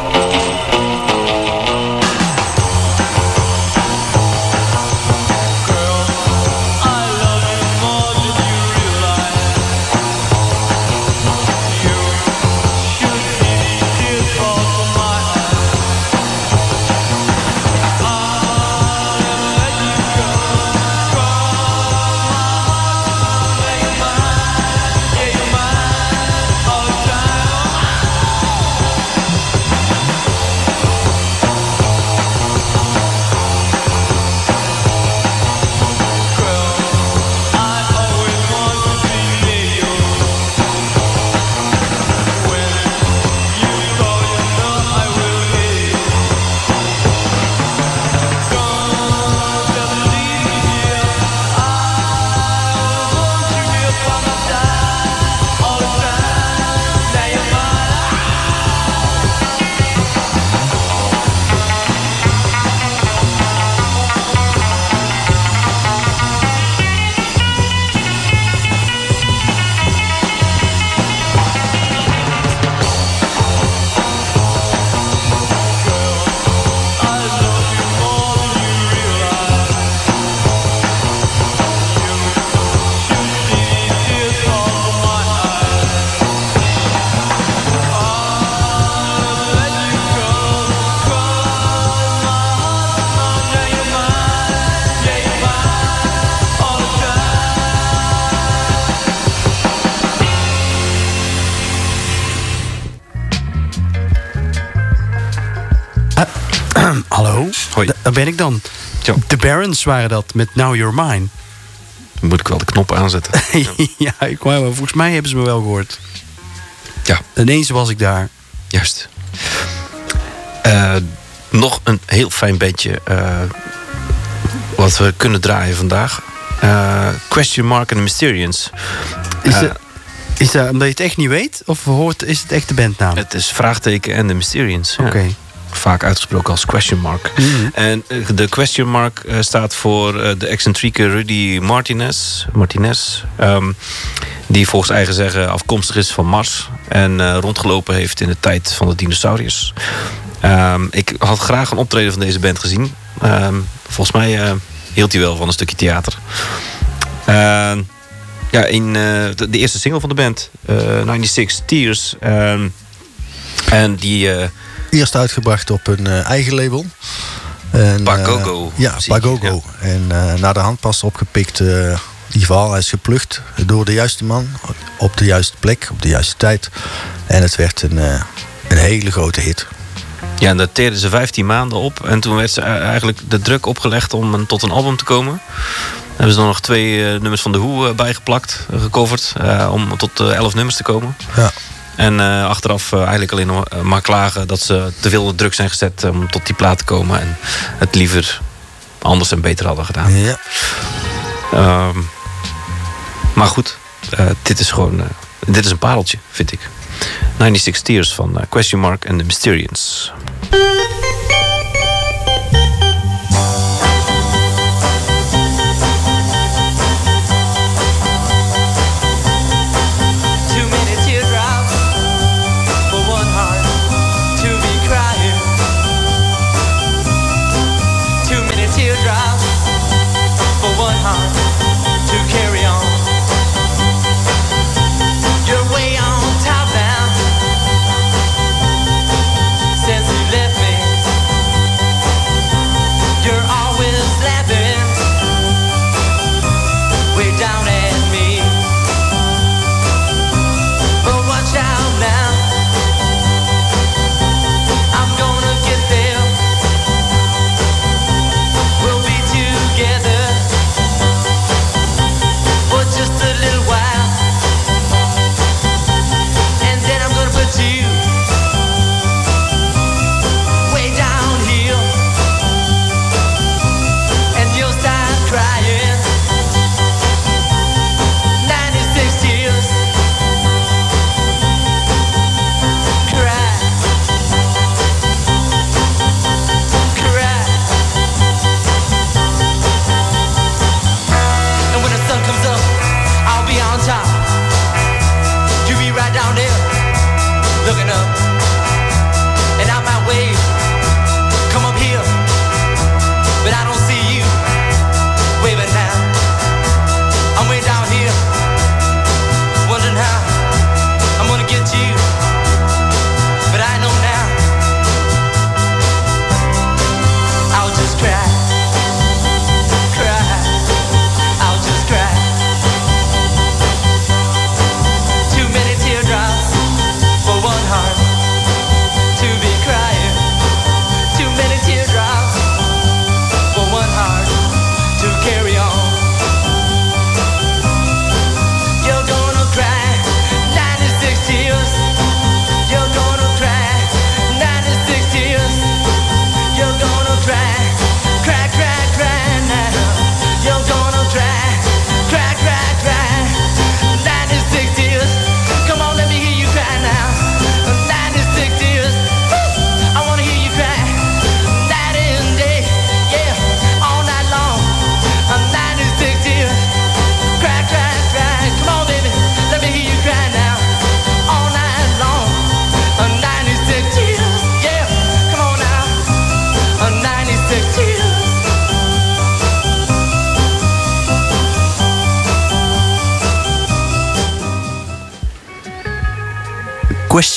Ben ik dan. Zo. De Barons waren dat met Now You're Mine. Dan moet ik wel de knop aanzetten. ja, ik, maar volgens mij hebben ze me wel gehoord. Ja. Ineens was ik daar. Juist. Eh, nog een heel fijn bandje. eh, wat we kunnen draaien vandaag. Eh, Question Mark and the Mysterians. Is, dat, is dat omdat je het echt niet weet? Of hoort, is het echt de bandnaam? Het is Vraagteken en de Mysterians. ja. Vaak uitgesproken als question mark. Mhm. En eh, de question mark eh, staat voor eh, de excentrieke Rudy Martinez. Martinez ehm, die volgens eigen zeggen afkomstig is van Mars. En rondgelopen heeft in de tijd van de dinosauriërs. Ehm, ik had graag een optreden van deze band gezien. Ehm, volgens mij hield hij wel van een stukje theater. Ja, in de, de eerste single van de band, eh 96 Tears. En die... Eerst uitgebracht op een eh, eigen label. En, Pagogo, eh, ja, Pagogo. En eh na de hand pas opgepikt. geval, hij is geplukt door de juiste man. Op de juiste plek, op de juiste tijd. En het werd een, een hele grote hit. Ja, en daar teerden ze 15 maanden op. En toen werd ze eigenlijk de druk opgelegd om een, tot een album te komen. Daar hebben ze dan nog twee nummers van The Who eh, bijgeplakt, gecoverd. om tot eh, 11 nummers te komen. Ja. En eh, achteraf eh, eigenlijk alleen eh, maar klagen dat ze te veel druk zijn gezet om tot die plaat te komen. En het liever anders en beter hadden gedaan. Ja. Ehm, maar goed, dit is gewoon. dit is een pareltje, vind ik. 96 Tears van Question Mark en The Mysterians.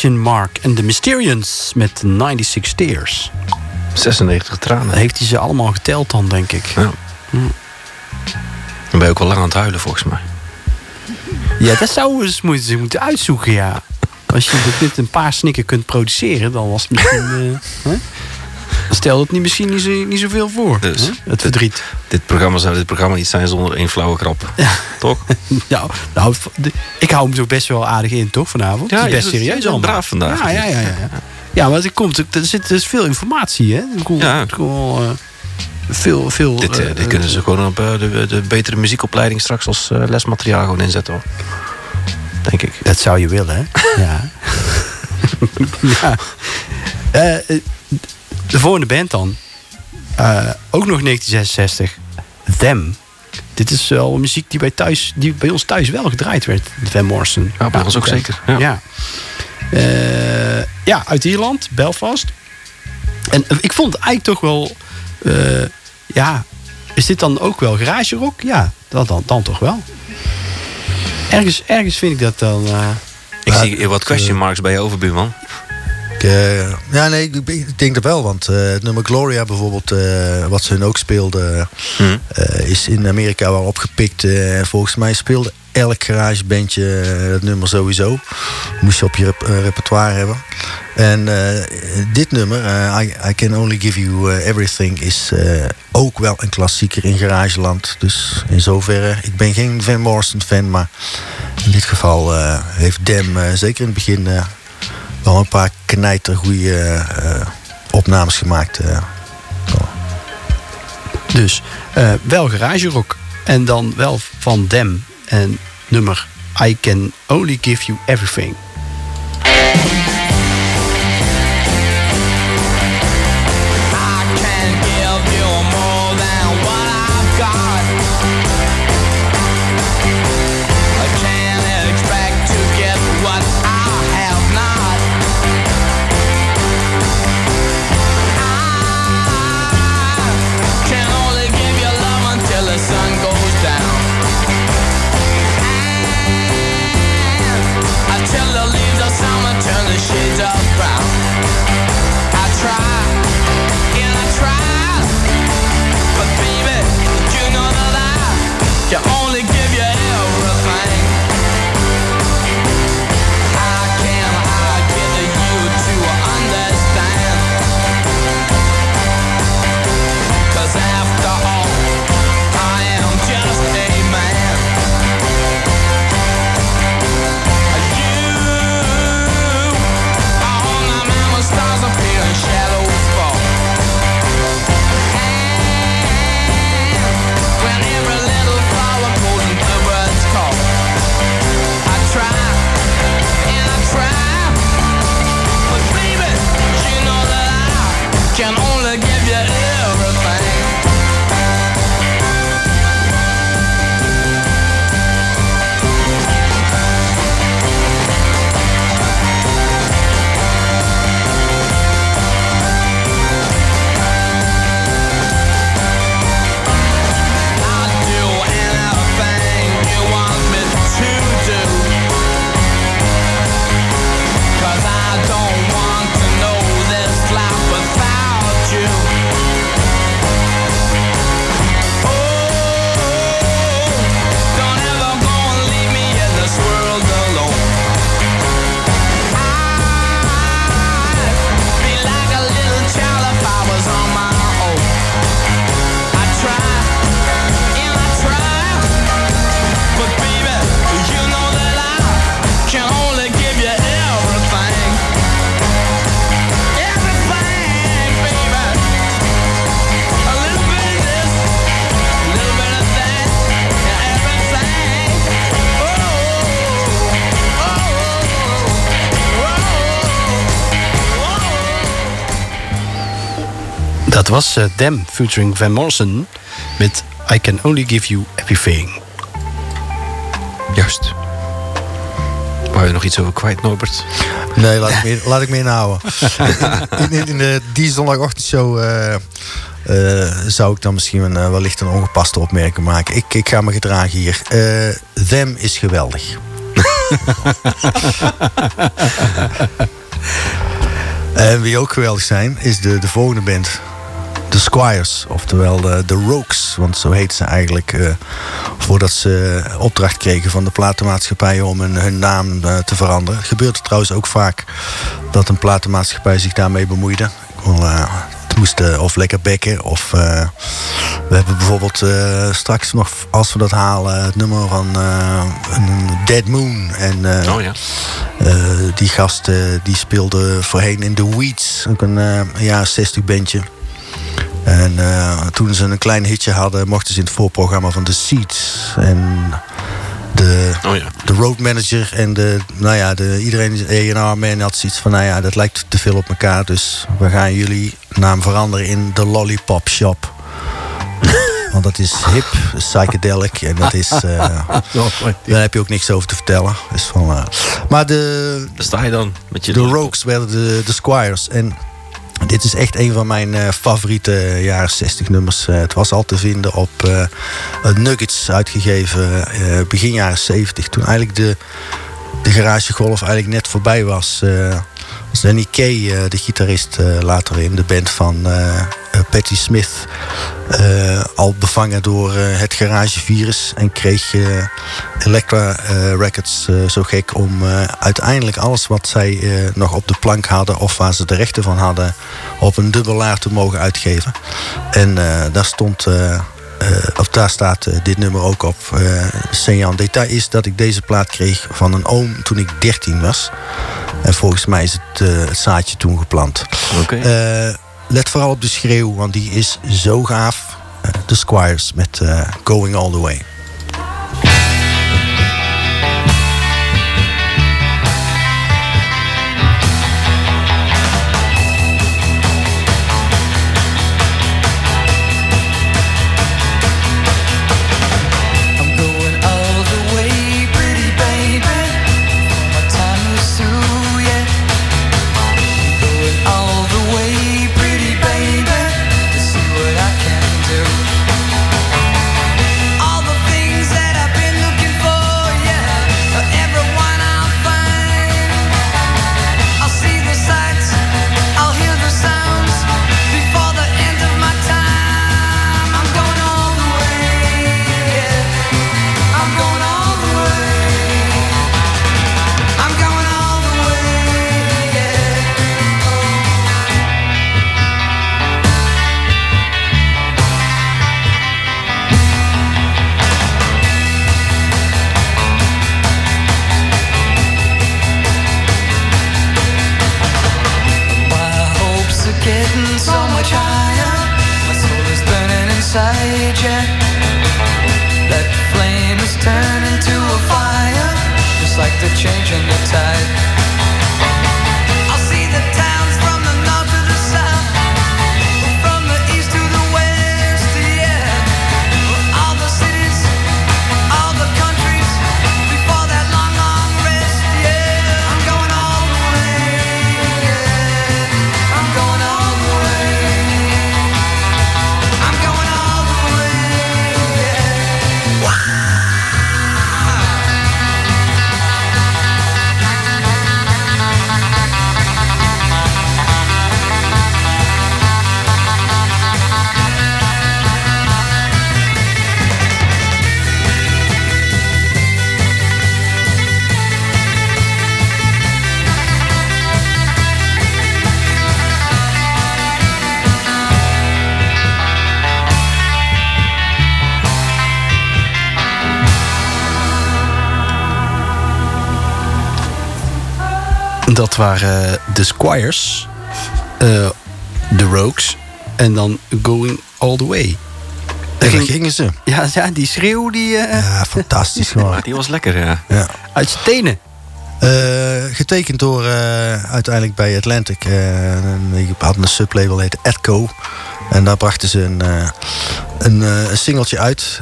Question Mark en The Mysterians met 96 Tears. 96 tranen. Heeft hij ze allemaal geteld dan, denk ik. Ja. Dan ben je ook wel lang aan het huilen, volgens mij. Ja, dat zou eens moeten, moeten uitzoeken, ja. Als je dit met een paar snikken kunt produceren, dan was het misschien... eh, stelde het niet, misschien niet, zo, niet zoveel voor. Dus, hè? Het verdriet. Dit programma zou dit programma niet zijn zonder één flauwe grap. Toch? Nou, nou, de- ik hou hem zo best wel aardig in, toch, vanavond? Ja, best serieus allemaal. braaf vandaag. Ja, ja, ja. ja, ja. ja maar er, komt, er zit dus veel informatie, hè? Bedoel, Ja. bedoel, eh, veel, veel... Dit, dit kunnen ze gewoon op de, de betere muziekopleiding straks als lesmateriaal gewoon inzetten hoor. Denk ik. Dat zou je willen, hè? Ja. ja. De volgende band dan. Eh, ook nog 1966. Them. Dit is wel muziek die bij, thuis, die bij ons thuis wel gedraaid werd. Van Morrison. Ja, bij ons ook zeker, ja. Ja. Eh, ja, uit Ierland, Belfast. En ik vond het eigenlijk toch wel... eh, ja, is dit dan ook wel garage rock? Ja, dat dan, dan toch wel. Ergens, ergens vind ik dat dan... eh, Ik zie wat question marks bij je overbuurman. Ik, eh, ja, nee, ik, ik denk dat wel. Want eh, het nummer Gloria bijvoorbeeld, eh, wat ze hun ook speelden, Hm. eh, is in Amerika wel opgepikt. Volgens mij speelde elk garagebandje het nummer sowieso. Moest je op je rep- repertoire hebben. En dit nummer, I, I Can Only Give You Everything, is ook wel een klassieker in garageland. Dus in zoverre, ik ben geen Van Morrison fan, maar in dit geval heeft Dem zeker in het begin wel een paar knijter goede opnames gemaakt. eh. Dus eh, wel garage rock. En dan wel van Dem. En nummer I Can Only Give You Everything. Was eh, Dem featuring Van Morrison met I Can Only Give You Everything. Juist. Wou je nog iets over kwijt, Norbert? Nee, laat ik me, laat ik me inhouden. In, in, in de, die zondagochtendshow eh, eh, zou ik dan misschien een, wellicht een ongepaste opmerking maken. Ik, ik ga me gedragen hier. Eh Them is geweldig. En wie ook geweldig zijn, is de, de volgende band. De Squires, oftewel de, de Rogues. Want zo heet ze eigenlijk eh, voordat ze opdracht kregen van de platenmaatschappij om hun, hun naam eh, te veranderen. Het gebeurt trouwens ook vaak dat een platenmaatschappij zich daarmee bemoeide. Eh, het moest of lekker bekken of we hebben bijvoorbeeld straks nog, als we dat halen, het nummer van een Dead Moon. En Oh ja. die gast die speelde voorheen in The Weeds, ook een, een jaren 60 bandje. En eh, toen ze een klein hitje hadden, mochten ze in het voorprogramma van The Seeds. En de, Oh ja. de road manager en de, nou ja, de, iedereen, A&R man had zoiets van, nou ja, dat lijkt te veel op elkaar. Dus we gaan jullie naam veranderen in The Lollipop Shop. Want dat is hip, psychedelic en dat is... eh, daar heb je ook niks over te vertellen. Dus van, eh, maar de, Daar sta je dan met je de Rogues werden de, de Squires. En dit is echt een van mijn eh, favoriete jaren 60 nummers. Eh, het was al te vinden op eh, Nuggets uitgegeven eh, begin jaren 70. Toen eigenlijk de, de garagegolf eigenlijk net voorbij was. Was Danny Kay, de gitarist eh, later in de band van eh, eh, Patti Smith, al bevangen door het garagevirus. En kreeg Elektra Records zo gek om uiteindelijk alles wat zij nog op de plank hadden of waar ze de rechten van hadden, op een dubbelaar te mogen uitgeven. En daar stond. of daar staat dit nummer ook op. Uh, detail is dat ik deze plaat kreeg van een oom toen ik 13 was. En volgens mij is het, eh, het zaadje toen geplant. Oké. Eh, let vooral op de schreeuw, want die is zo gaaf. Eh, The Squires met Going All The Way. Squires, eh, de Rogues en dan Going All The Way. En ging- daar gingen ze. Ja, ja die schreeuw die, eh, Ja, fantastisch gewoon. Maar die was lekker, ja. Ja. uit zijn tenen. Eh, getekend door eh, uiteindelijk bij Atlantic. eh, en die hadden een sublabel heette Edco. En daar brachten ze een, een, een singeltje uit.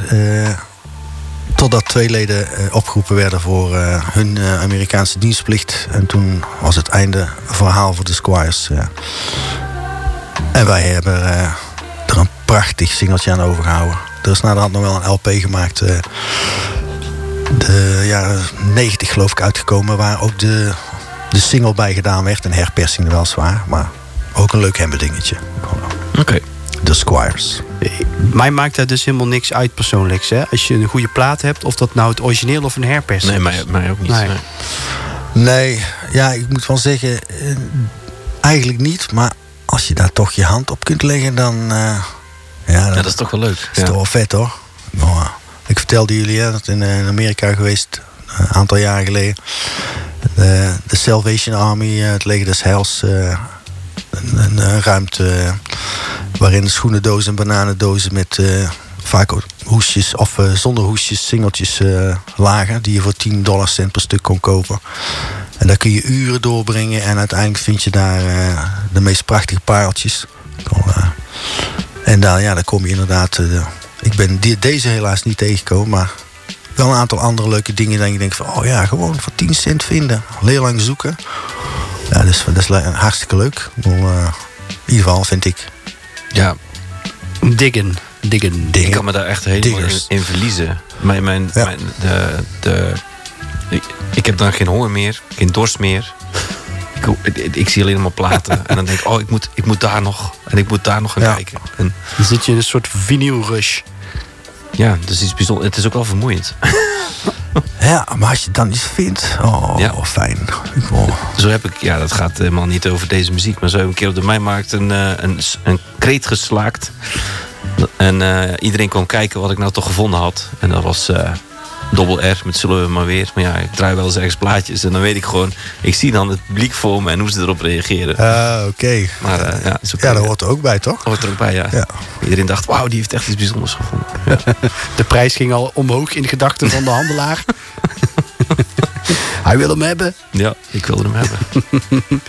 Totdat twee leden eh, opgeroepen werden voor eh, hun eh, Amerikaanse dienstplicht. En toen was het einde verhaal voor de Squires. ja. En wij hebben er een prachtig singeltje aan overgehouden. Er is naderhand nog wel een LP gemaakt. de jaren 90 geloof ik uitgekomen. Waar ook de, de single bij gedaan werd. Een herpersing weliswaar. Maar ook een leuk hembedingetje. Oké. The Squires. Mij maakt dat dus helemaal niks uit persoonlijks. Hè? Als je een goede plaat hebt, of dat nou het origineel of een herpersing Nee, is. mij, mij ook niet. Nee. nee. Nee, ja, ik moet wel zeggen, eh, eigenlijk niet. Maar als je daar toch je hand op kunt leggen, dan, eh, ja, dan Ja, dat is toch wel leuk. is Ja. toch wel vet hoor. Nou, eh, ik vertelde jullie hè, dat in, in Amerika geweest, een aantal jaren geleden. De, de Salvation Army, het leger des heils, eh, een, een, een ruimte waarin schoenendozen en bananendozen met eh, vaak hoesjes of eh, zonder hoesjes, singeltjes eh, lagen. Die je voor 10 dollar cent per stuk kon kopen. En daar kun je uren doorbrengen en uiteindelijk vind je daar de meest prachtige pareltjes. En daar, ja, daar kom je inderdaad. ik ben die, deze helaas niet tegengekomen, maar wel een aantal andere leuke dingen. Dat je denkt van, oh ja, gewoon voor 10 cent vinden. Heel lang zoeken. Ja, dus, dat is hartstikke leuk. In ieder geval vind ik. Ja, Diggen. Diggen. ik kan me daar echt helemaal in, verliezen. Mijn, mijn, Ja. mijn, de, de, ik, ik heb dan geen honger meer, geen dorst meer. Ik, ik, ik zie alleen maar platen. en dan denk ik, oh, ik moet, ik moet daar nog. En ik moet daar nog gaan Ja. kijken. En Dan zit je in een soort vinyl rush. ja, dus iets bijzonders. Het is ook wel vermoeiend. Ja, maar als je dan iets vindt, oh, Ja. fijn. Zo heb ik, ja, dat gaat helemaal niet over deze muziek. Maar zo heb ik een keer op de Mijnmarkt een, eh, een, een kreet geslaakt. En eh, iedereen kon kijken wat ik nou toch gevonden had. En dat was eh dobbel R met zullen we maar weer. Maar ja, ik draai wel eens ergens plaatjes. En dan weet ik gewoon, ik zie dan het publiek voor me en hoe ze erop reageren. Ah, oké. Maar eh, ja, is. Ja, dat hoort er ook bij, toch? Dat hoort er ook bij, ja. Ja. Iedereen dacht, wauw, die heeft echt iets bijzonders gevonden. De prijs ging al omhoog in de gedachten van de handelaar. Hij wil hem hebben. Ja, ik wilde hem hebben.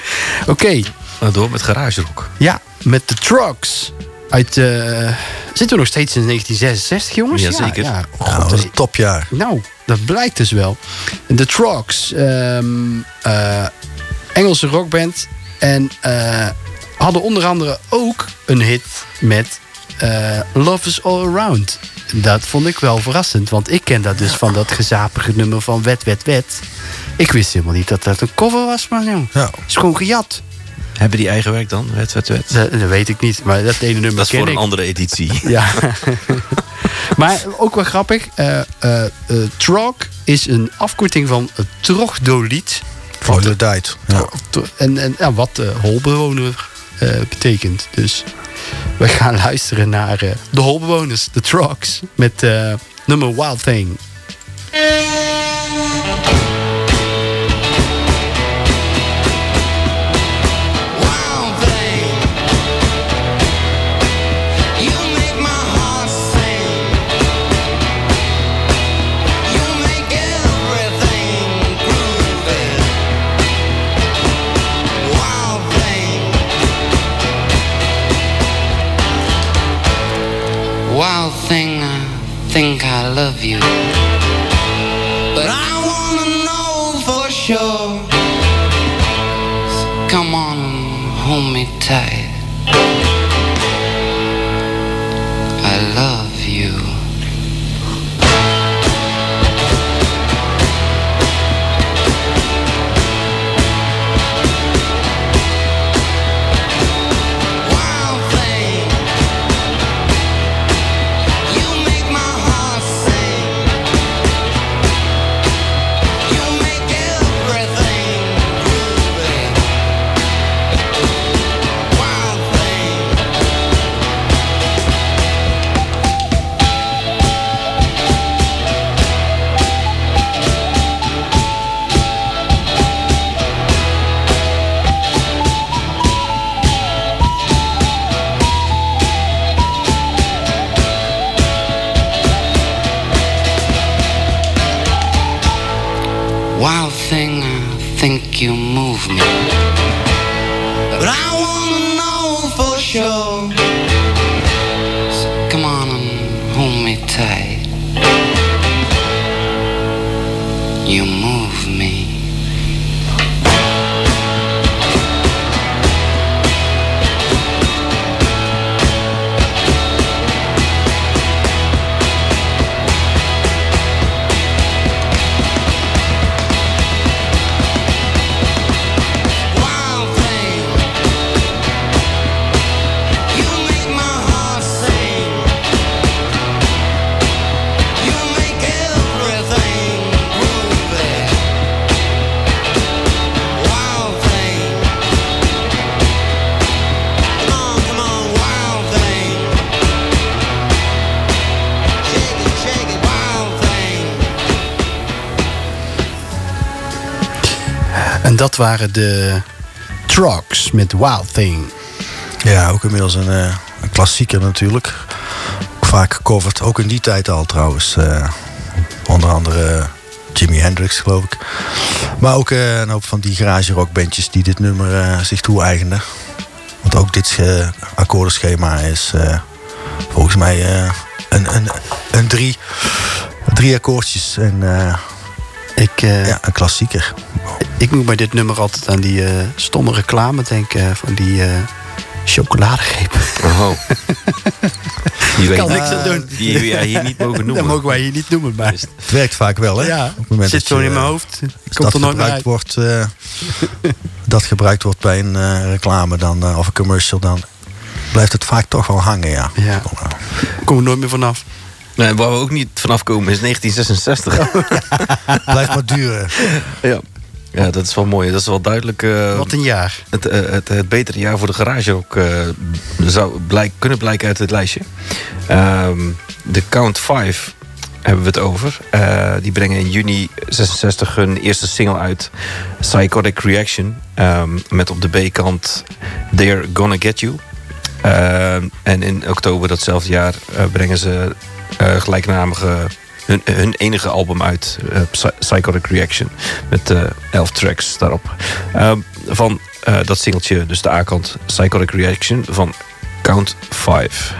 Oké, Maar door met garage rock. ja, met de trucks. Uit, eh, zitten we nog steeds in 1966, jongens? Jazeker. Ja, Ja, God, dat was een topjaar. Nou, dat blijkt dus wel. De Trucks, ehm, eh, Engelse rockband. En eh, hadden onder andere ook een hit met eh, Love is All Around. Dat vond ik wel verrassend, want ik ken dat dus van dat gezapige nummer van Wet, Wet, Wet. Ik wist helemaal niet dat dat een cover was, man. Joh. Ja. is gewoon gejat. Hebben die eigen werk dan? Wet, wet, wet. Dat, dat weet ik niet, maar dat ene nummer Dat is ken voor een andere editie. Ja. maar ook wel grappig. eh eh eh, trog is een afkorting van uh, trogdoliet. De tijd. Ja. En, en ja, wat de holbewoner eh, betekent. Dus we gaan luisteren naar eh, de holbewoners, de Trogs. Met eh, nummer Wild Thing. Waren de Trucks met Wild Thing. Ja, ook inmiddels een, eh, een klassieker natuurlijk. Vaak gecoverd, ook in die tijd al trouwens. Eh, onder andere Jimi Hendrix, geloof ik. Maar ook eh, een hoop van die garage rockbandjes die dit nummer zich toe-eigenden. Want ook dit akkoordenschema is volgens mij een, een, een drie, drie akkoordjes. En Ik, ja, een klassieker. Ik moet bij dit nummer altijd aan die eh, stomme reclame denken eh, van die eh chocoladereep. Oh. Die kan ik- niks aan doen. Die wij hier niet mogen noemen. Dat mogen wij hier niet noemen, maar. Het werkt vaak wel, hè? ja, Op het zit zo in mijn hoofd. Komt er dat nooit gebruikt wordt, dat gebruikt wordt bij een reclame dan, of een commercial, dan blijft het vaak toch wel hangen, ja. Ja. Kom er nooit meer vanaf. Nee, waar we ook niet vanaf komen is 1966. Blijft maar duren. ja. Ja, dat is wel mooi. Dat is wel duidelijk. eh, Wat een jaar. het, eh, het, het betere jaar voor de garage ook eh, zou blijk, kunnen blijken uit het lijstje. Ehm, de Count 5 hebben we het over. Die brengen in juni 66 hun eerste single uit. Psychotic Reaction. ehm, met op de B-kant They're Gonna Get You. Ehm, en in oktober datzelfde jaar brengen ze gelijknamige... Hun, enige album uit, eh, Psy- Psychotic Reaction. Met eh 11 tracks daarop. Ehm, van eh, dat singeltje, dus de A-kant Psychotic Reaction van Count 5.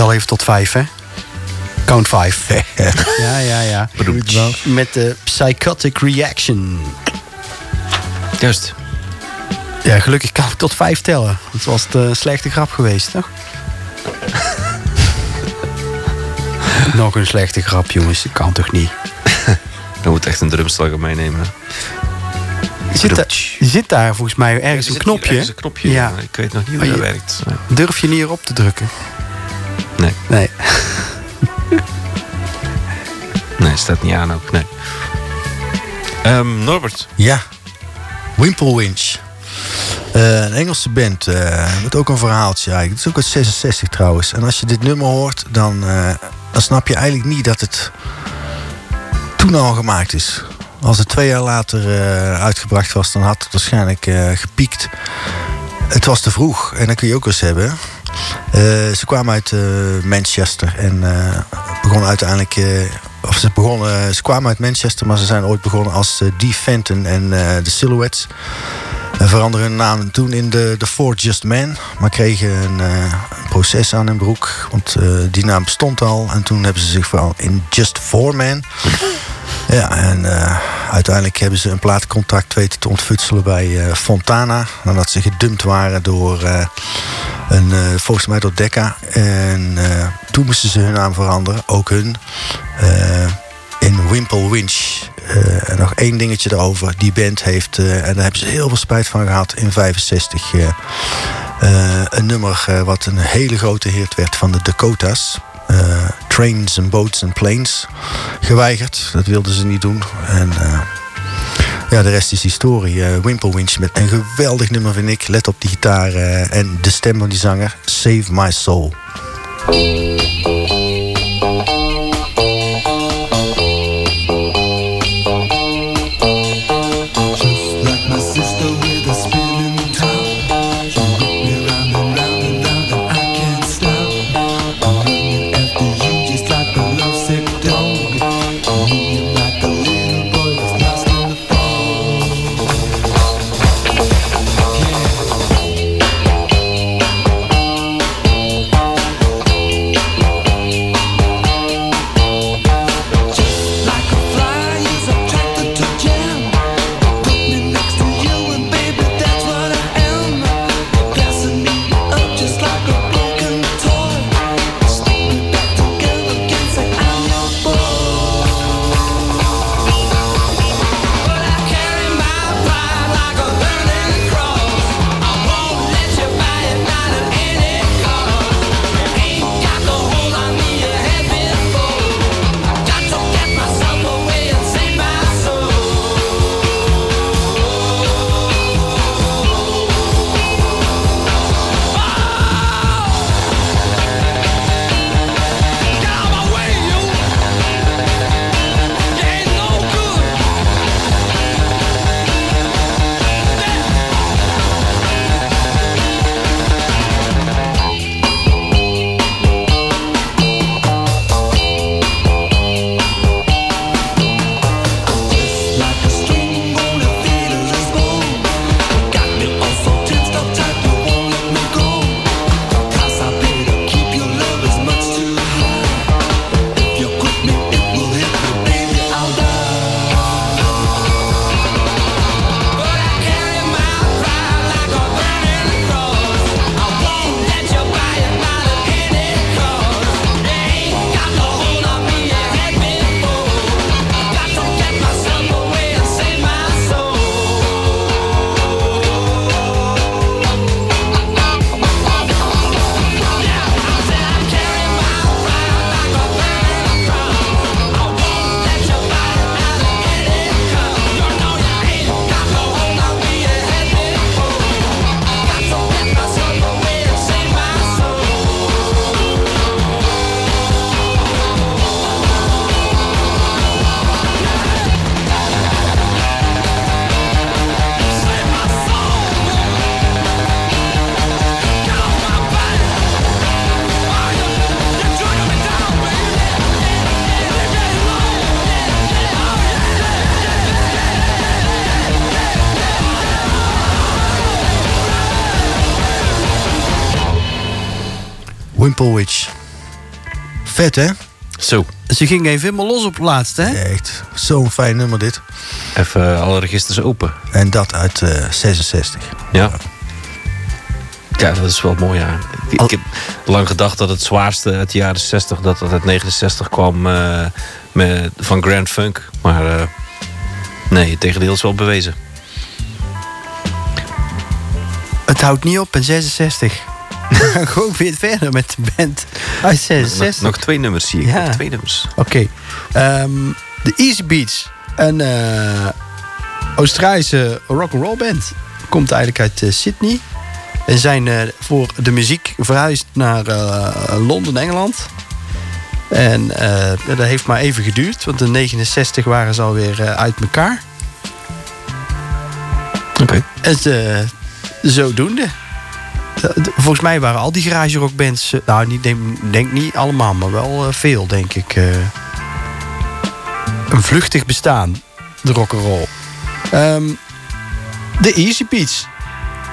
Tel even tot vijf, hè? Count vijf. ja, ja, ja. Met de Psychotic Reaction. Juist. Ja, gelukkig kan ik tot vijf tellen. Dat was het een slechte grap geweest, toch? Nog een slechte grap, jongens. Dat kan toch niet? Dan moet echt een drumslager meenemen. Zit, zit daar volgens mij ergens Er een knopje? ergens een knopje. Ja. Ik weet nog niet hoe Oh, dat je- werkt. Durf je niet erop te drukken? Nee. Nee. Nee, staat niet aan ook. Nee. Ehm, Norbert. Ja, Wimpelwinch. Eh, een Engelse band. eh, met ook een verhaaltje eigenlijk. Het is ook uit 66 trouwens. En als je dit nummer hoort, dan, eh, dan snap je eigenlijk niet dat het toen al gemaakt is. Als het twee jaar later eh, uitgebracht was, dan had het waarschijnlijk eh, gepiekt. Het was te vroeg. En dat kun je ook eens hebben. Eh, ze kwamen uit eh, Manchester en eh begonnen uiteindelijk. of ze, begonnen, ze kwamen uit Manchester, maar ze zijn ooit begonnen als eh, Dee Fenton en eh de Silhouettes. En veranderen hun naam toen in de, de Four Just Men. Maar kregen een, proces aan hun broek. Want die naam bestond al. En toen hebben ze zich vooral in Just Four Men. Ja, en uiteindelijk hebben ze een plaatcontract weten te ontfutselen bij Fontana. Nadat ze gedumpt waren door, eh, volgens mij door Decca. En eh, toen moesten ze hun naam veranderen, ook hun. eh, in Wimple Winch. En nog één dingetje erover. Die band heeft, en daar hebben ze heel veel spijt van gehad, in 65 eh, eh, een nummer wat een hele grote hit werd van de Dakotas. Trains and Boats and Planes. Geweigerd, dat wilden ze niet doen. En ja, de rest is historie. Winch met een geweldig nummer vind ik. Let op die gitaar eh, en de stem van die zanger. Save My Soul. Wimple Witch. Vet hè? Zo, Ze ging even helemaal los op het laatste, hè? Echt, zo'n fijn nummer dit. even eh, alle registers open. En dat uit eh 66. Ja. Ja, dat is wel mooi, ja. Ik, ik heb lang gedacht dat het zwaarste uit de jaren 60, dat dat uit 69 kwam eh, met, van Grand Funk. Maar eh, nee, het tegendeel is wel bewezen. Het houdt niet op in 66. We gaan gewoon weer verder met de band uit Nog, 66. nog twee nummers zie ik. Ja. Nog twee nummers. Oké. Ehm, de Easy Beats. Een eh, Australische rock'n'roll band. Komt eigenlijk uit eh, Sydney. En zijn eh, voor de muziek verhuisd naar eh, Londen, Engeland. En eh, dat heeft maar even geduurd. Want in 69 waren ze alweer eh, uit elkaar. Oké. En ze, zodoende. Eh, Volgens mij waren al die garage rock bands... eh, Nou, niet, denk, niet allemaal, maar wel eh, veel, denk ik. een vluchtig bestaan, de rock'n'roll. Ehm de Easy Beats.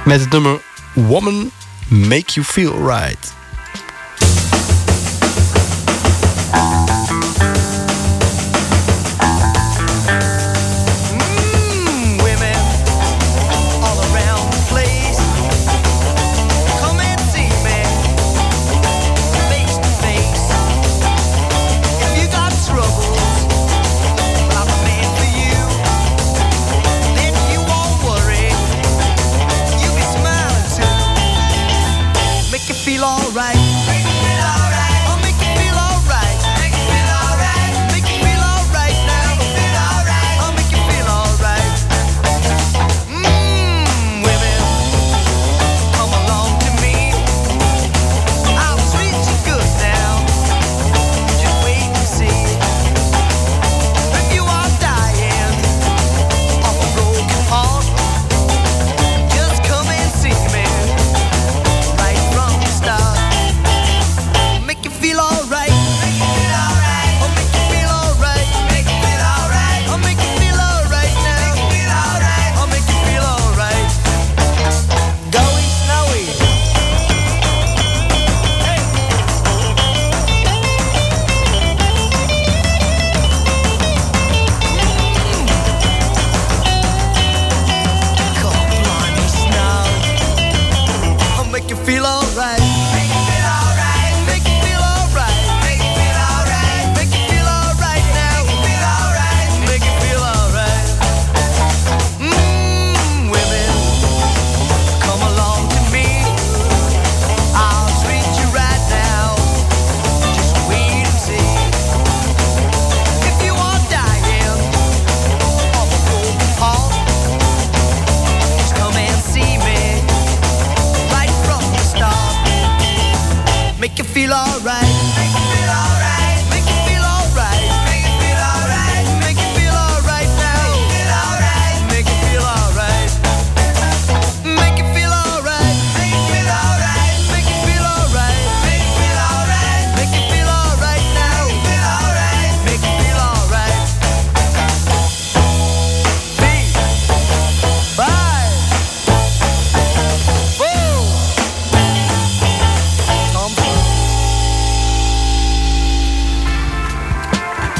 Met het nummer Woman Make You Feel Right.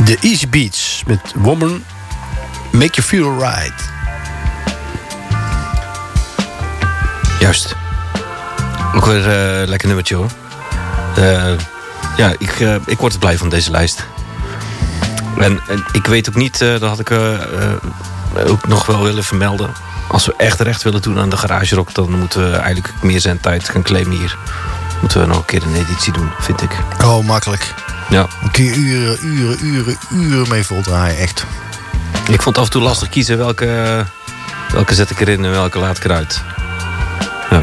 De Easy Beats met Woman Make You Feel Right. Juist. Ook weer eh lekker nummertje hoor. Eh, ja, ik, eh, ik word blij van deze lijst. En, en ik weet ook niet, dat had ik ook nog wel willen vermelden. Als we echt recht willen doen aan de garage rock, dan moeten we eigenlijk meer zijn tijd gaan claimen hier. Moeten we nog een keer een editie doen, vind ik. Oh, makkelijk. Ja. Dan kun je uren, uren, uren, uren mee voldraaien, echt. Ik vond het af en toe lastig kiezen welke, welke zet ik erin en welke laat ik eruit. Ja.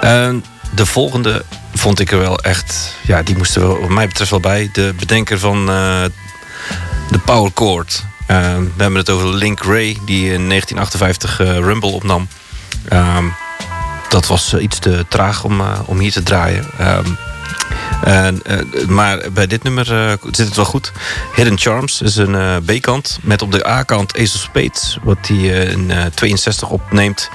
En de volgende vond ik er wel echt... Ja, die moesten wel, wat mij betreft wel bij. De bedenker van eh, de Power Chord. Eh, we hebben het over Link Ray, die in 1958 eh, Rumble opnam. Ehm, dat was iets te traag om, om hier te draaien. Eh, maar bij dit nummer eh, zit het wel goed. Hidden Charms is een eh, B-kant. Met op de A-kant Ace of Spades. Wat hij in eh, 62 opneemt.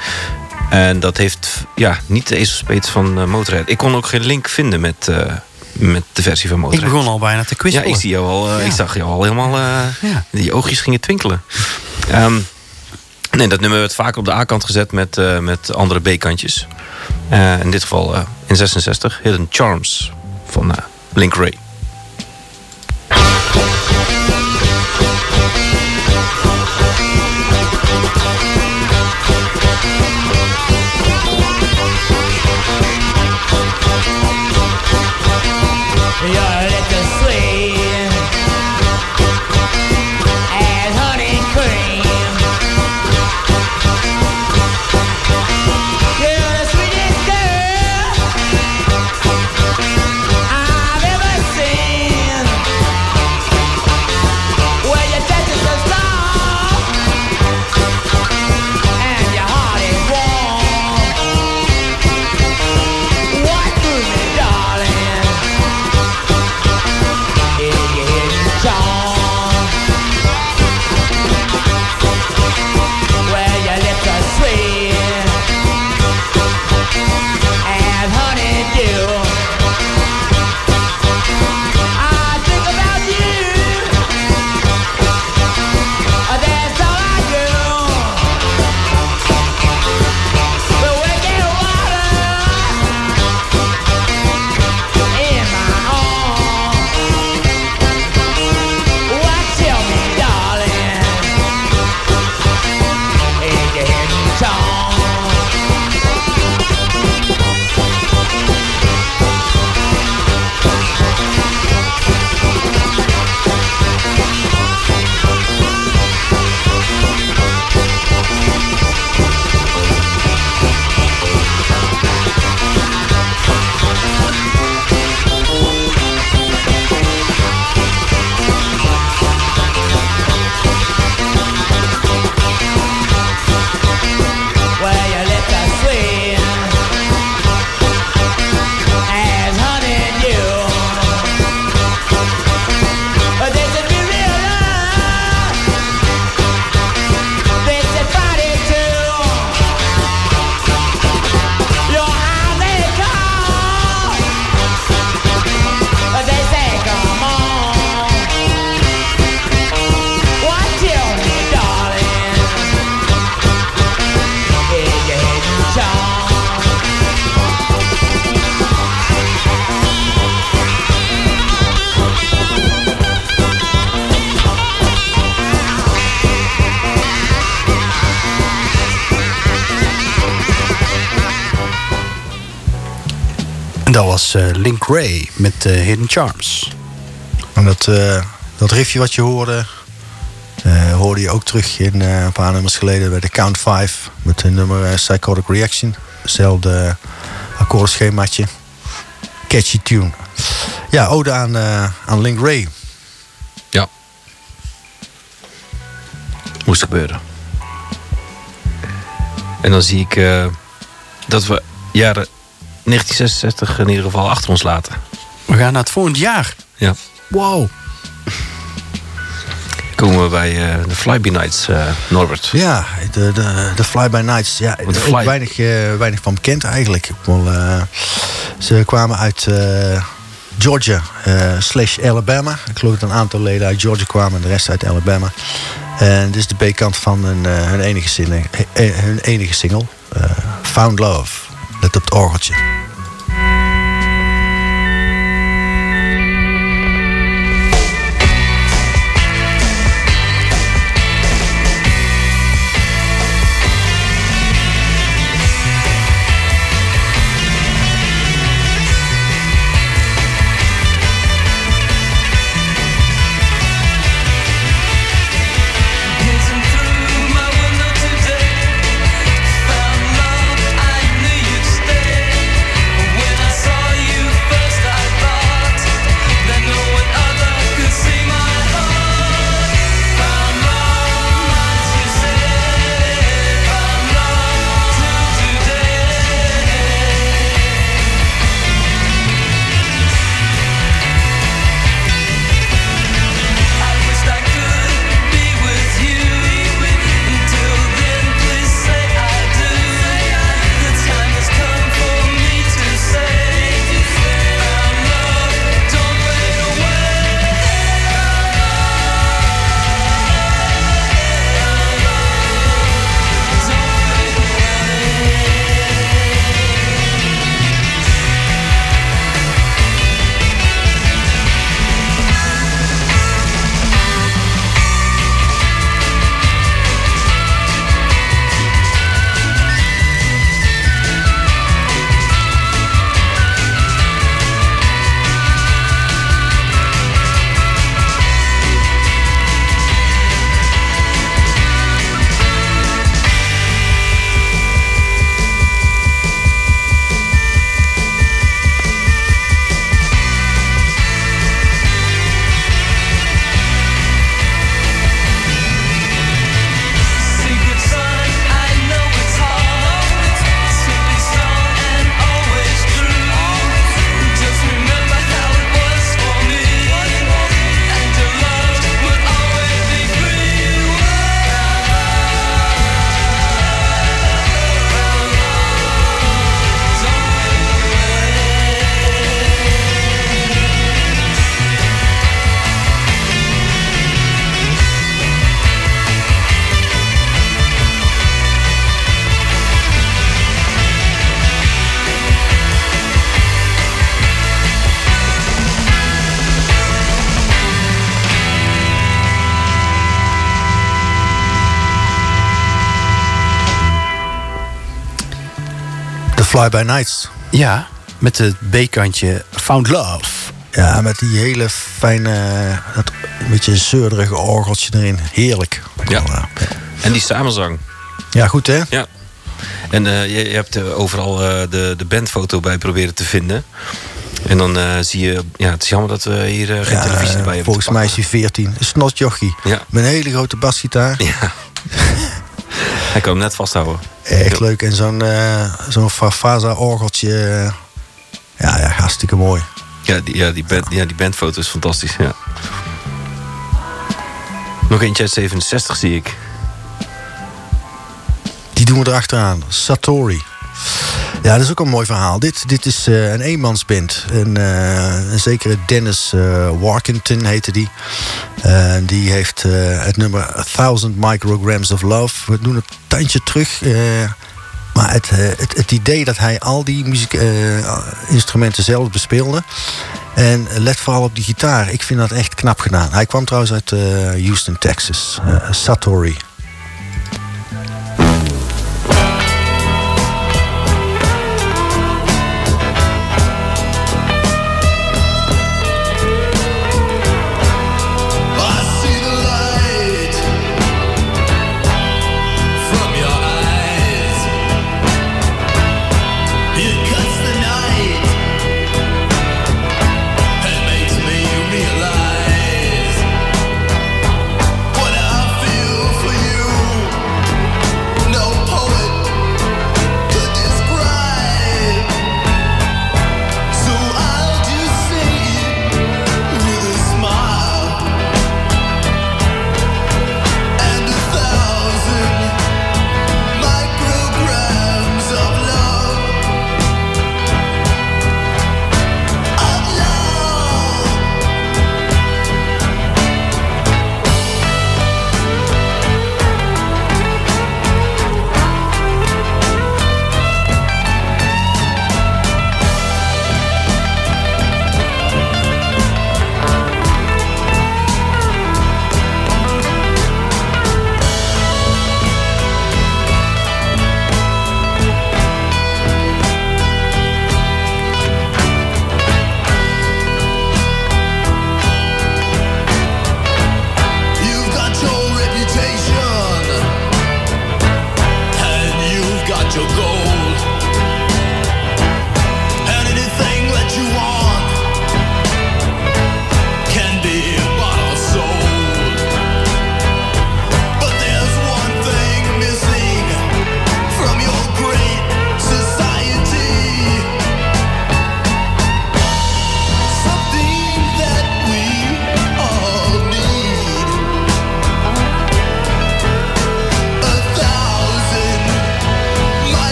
En dat heeft ja, niet de Ace of Spades van Motorhead. Ik kon ook geen link vinden met, met de versie van Ik Motorhead. begon al bijna te ja, kwispelen. ik, zie jou al, Ja. ik zag jou al helemaal... Ja. Die oogjes gingen twinkelen. Ehm, nee, dat nummer werd vaker op de A-kant gezet met, met andere B-kantjes. In dit geval in 66. Hidden Charms van uh, Blink was eh, Link Ray met eh, Hidden Charms. En dat, eh, dat riffje wat je hoorde, eh, hoorde je ook terug in eh, een paar nummers geleden bij de Count 5 met de nummer eh, Psychotic Reaction. Hetzelfde akkoordschemaatje. Catchy tune. Ja, ode aan, eh, aan Link Ray. Ja. Moest gebeuren. En dan zie ik eh, dat we jaren 1966 in ieder geval achter ons laten. We gaan naar het volgend jaar. Ja. Wow. Komen we bij eh, de Flyby Nights, eh, Norbert. Ja, de, de, de Fly By Nights. Ja, de is Fly- ook weinig, eh, weinig van bekend eigenlijk. Wel, ze kwamen uit eh, Georgia slash Alabama. Ik geloof dat een aantal leden uit Georgia kwamen en de rest uit Alabama. En dit is de B-kant van hun, hun enige single, hun enige single eh, Found Love. Let op het orgeltje. De Fly By Nights. Ja, met het B-kantje Found Love. Ja, met die hele fijne, dat een beetje zeurderige orgeltje erin. Heerlijk. Ja. En die samenzang. ja, goed hè? Ja. En eh, je, je hebt eh, overal eh, de, de bandfoto bij proberen te vinden. En dan eh, zie je... Ja, het is jammer dat we hier geen Ja, televisie erbij hebben. Volgens mij is hij 14. Een snotjochie. Ja. Met een hele grote basgitaar. Ja. Hij kan hem net vasthouden. Echt leuk. En zo'n eh zo'n Farfasa orgeltje. eh, ja, ja, hartstikke mooi. Ja, die, ja, die, band, ja, die bandfoto is fantastisch. Ja. Nog eentje uit 67 zie ik. Die doen we erachteraan. Satori. Ja, dat is ook een mooi verhaal. Dit, dit is eh, een eenmansband. En, eh, een zekere Dennis Warkington heette die. Die heeft het nummer 1000 Micrograms of Love. We doen het tandje terug. maar het, het, het idee dat hij al die muziek, instrumenten zelf bespeelde. En let vooral op die gitaar. Ik vind dat echt knap gedaan. Hij kwam trouwens uit Houston, Texas. Satori.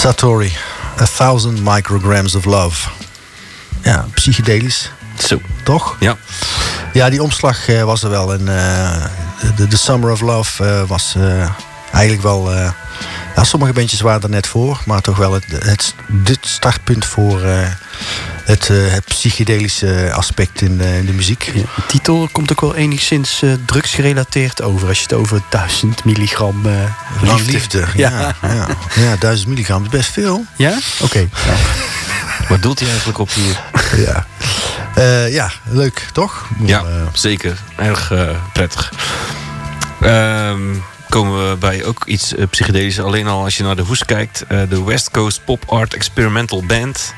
Satori, A Thousand Micrograms of Love. Ja, psychedelisch, Zo. toch? Ja. Ja, die omslag eh, was er wel. En eh, de, de Summer of Love eh, was eigenlijk wel... ja, sommige bandjes waren er net voor. Maar toch wel het, het, dit startpunt voor het, eh, het psychedelische aspect in, de- in de muziek. Ja, de titel komt ook wel enigszins eh, drugsgerelateerd over. Als je het over 1000 milligram eh Van liefde. Ja, Ja. ja. Ja, 1000 milligram is best veel. Ja? Oké. Waar doelt hij eigenlijk op hier? Ja, Eh, ja leuk toch? Ja, Eh, zeker. Erg eh, prettig. Ehm, komen we bij ook iets eh, psychedelisch. Alleen al als je naar de hoes kijkt. eh, de West Coast Pop Art Experimental Band.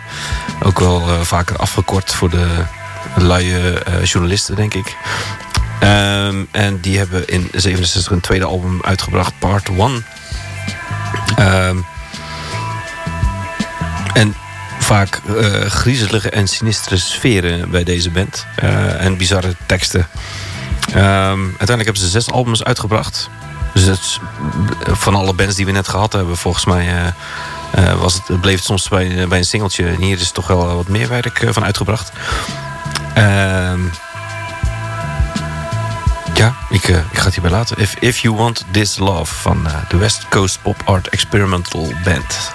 Ook wel eh, vaker afgekort voor de luie journalisten, denk ik. Ehm, en die hebben in 67 een tweede album uitgebracht, Part 1. Ehm, en vaak griezelige en sinistere sferen bij deze band. En bizarre teksten. Ehm, uiteindelijk hebben ze zes albums uitgebracht. Dus is- van alle bands die we net gehad hebben, volgens mij eh, eh, was het, bleef het soms bij, bij een singeltje. En hier is toch wel wat meer werk eh, van uitgebracht. Ehm, ja, ik, eh, ik ga het hierbij laten. If, If You Want This Love van eh, de West Coast Pop Art Experimental Band.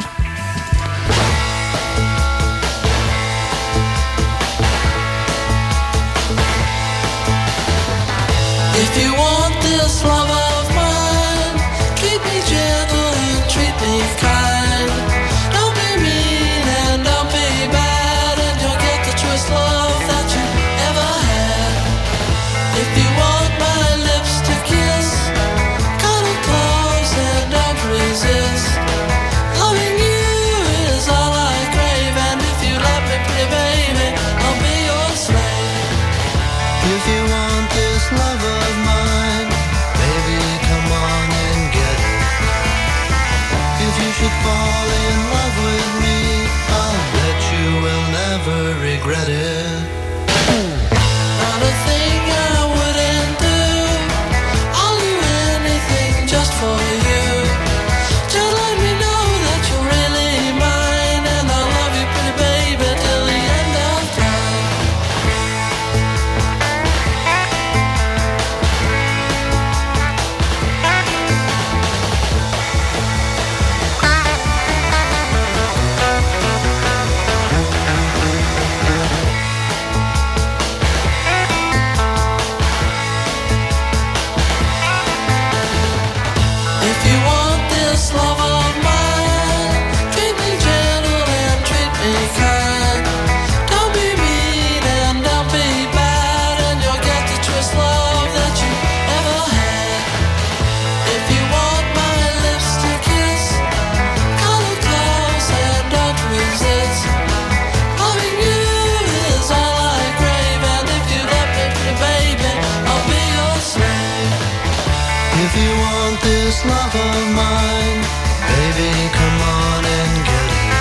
This love of mine, baby, come on and get it.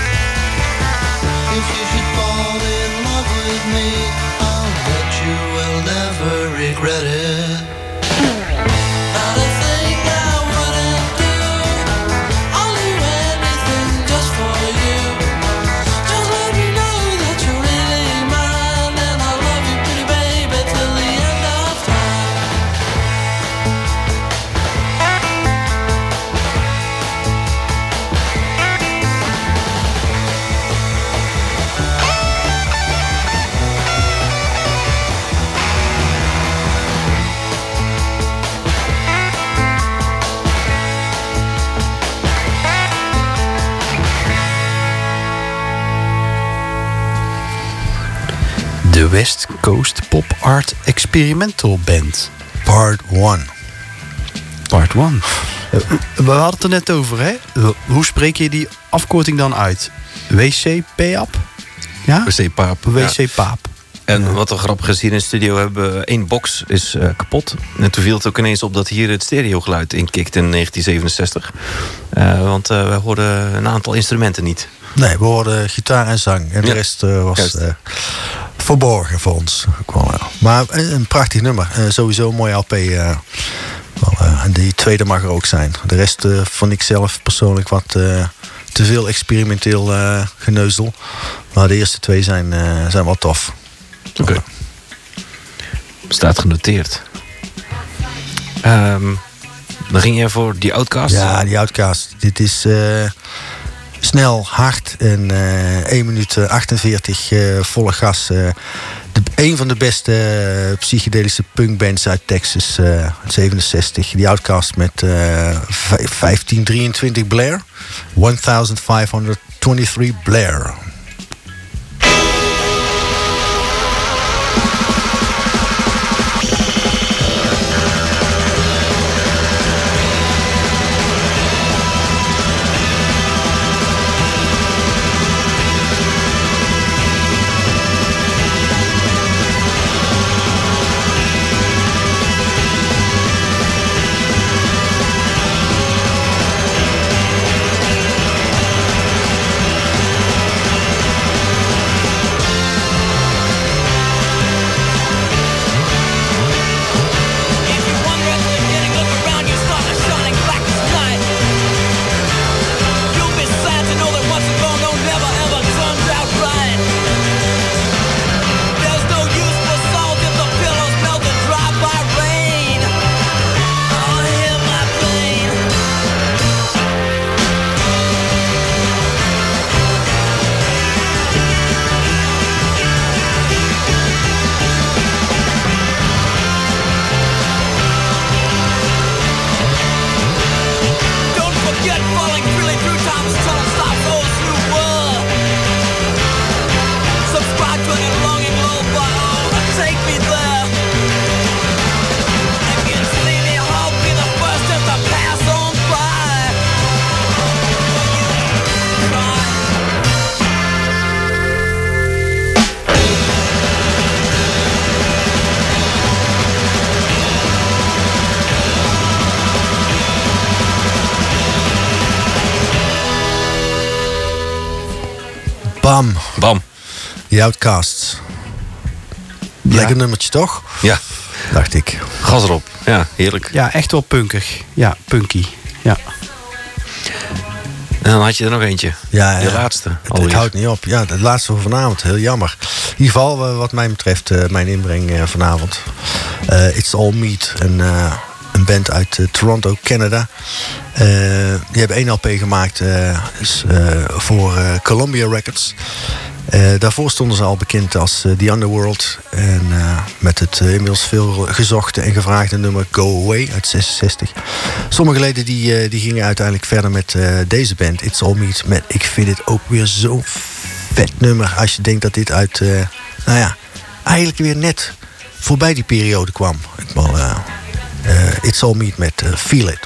If you should fall in love with me, I'll bet you will never regret it. West Coast Pop Art Experimental Band. Part 1. Part 1. We hadden het er net over, hè? Hoe spreek je die afkorting dan uit? WC-PAP? Ja? WC Paap. Ja. WC-PAP. En wat er grappig hier in de studio hebben we één box is eh, kapot. En toen viel het ook ineens op dat hier het stereogeluid inkikt in 1967. Eh, want eh, we hoorden een aantal instrumenten niet. Nee, we hoorden gitaar en zang. En de Ja. rest eh, was eh, verborgen voor ons. Maar een, een prachtig nummer. Eh, sowieso een mooi LP. eh. wel, eh, die tweede mag er ook zijn. De rest eh, vond ik zelf persoonlijk wat eh, te veel experimenteel eh, geneuzel. Maar de eerste twee zijn, eh, zijn wel tof. Oké. Staat genoteerd. Ehm, dan ging je voor die Outcast. Ja, die Outcast. Dit is eh, snel, hard en eh 1 minuut eh, 48 eh, volle gas. eh. de, een van de beste eh, psychedelische punkbands uit Texas, eh, uit 67. Die Outcast met eh, vij- 1523 Blair. 1523 Blair. Die Outcasts. Lekker nummertje toch? Ja, Dacht ik. gas erop. Ja, heerlijk. Ja, echt wel punkig. Ja, punky. Ja. En dan had je er nog eentje. Ja, ja. laatste. Het, houdt niet op. Ja, de laatste voor vanavond. Heel jammer. In ieder geval, eh, wat mij betreft, eh, mijn inbreng eh, vanavond. It's All Meat. Een, een band uit Toronto, Canada. Die hebben één LP gemaakt is, voor Columbia Records. Eh, daarvoor stonden ze al bekend als eh, The Underworld. En eh, met het inmiddels veel gezochte en gevraagde nummer Go Away uit 66. Sommige leden die, die gingen uiteindelijk verder met deze band, It's All Meat. Met, ik vind dit ook weer zo'n vet nummer. Als je denkt dat dit uit, nou ja, eigenlijk weer net voorbij die periode kwam. Ik eh, It's All Meat met Feel It.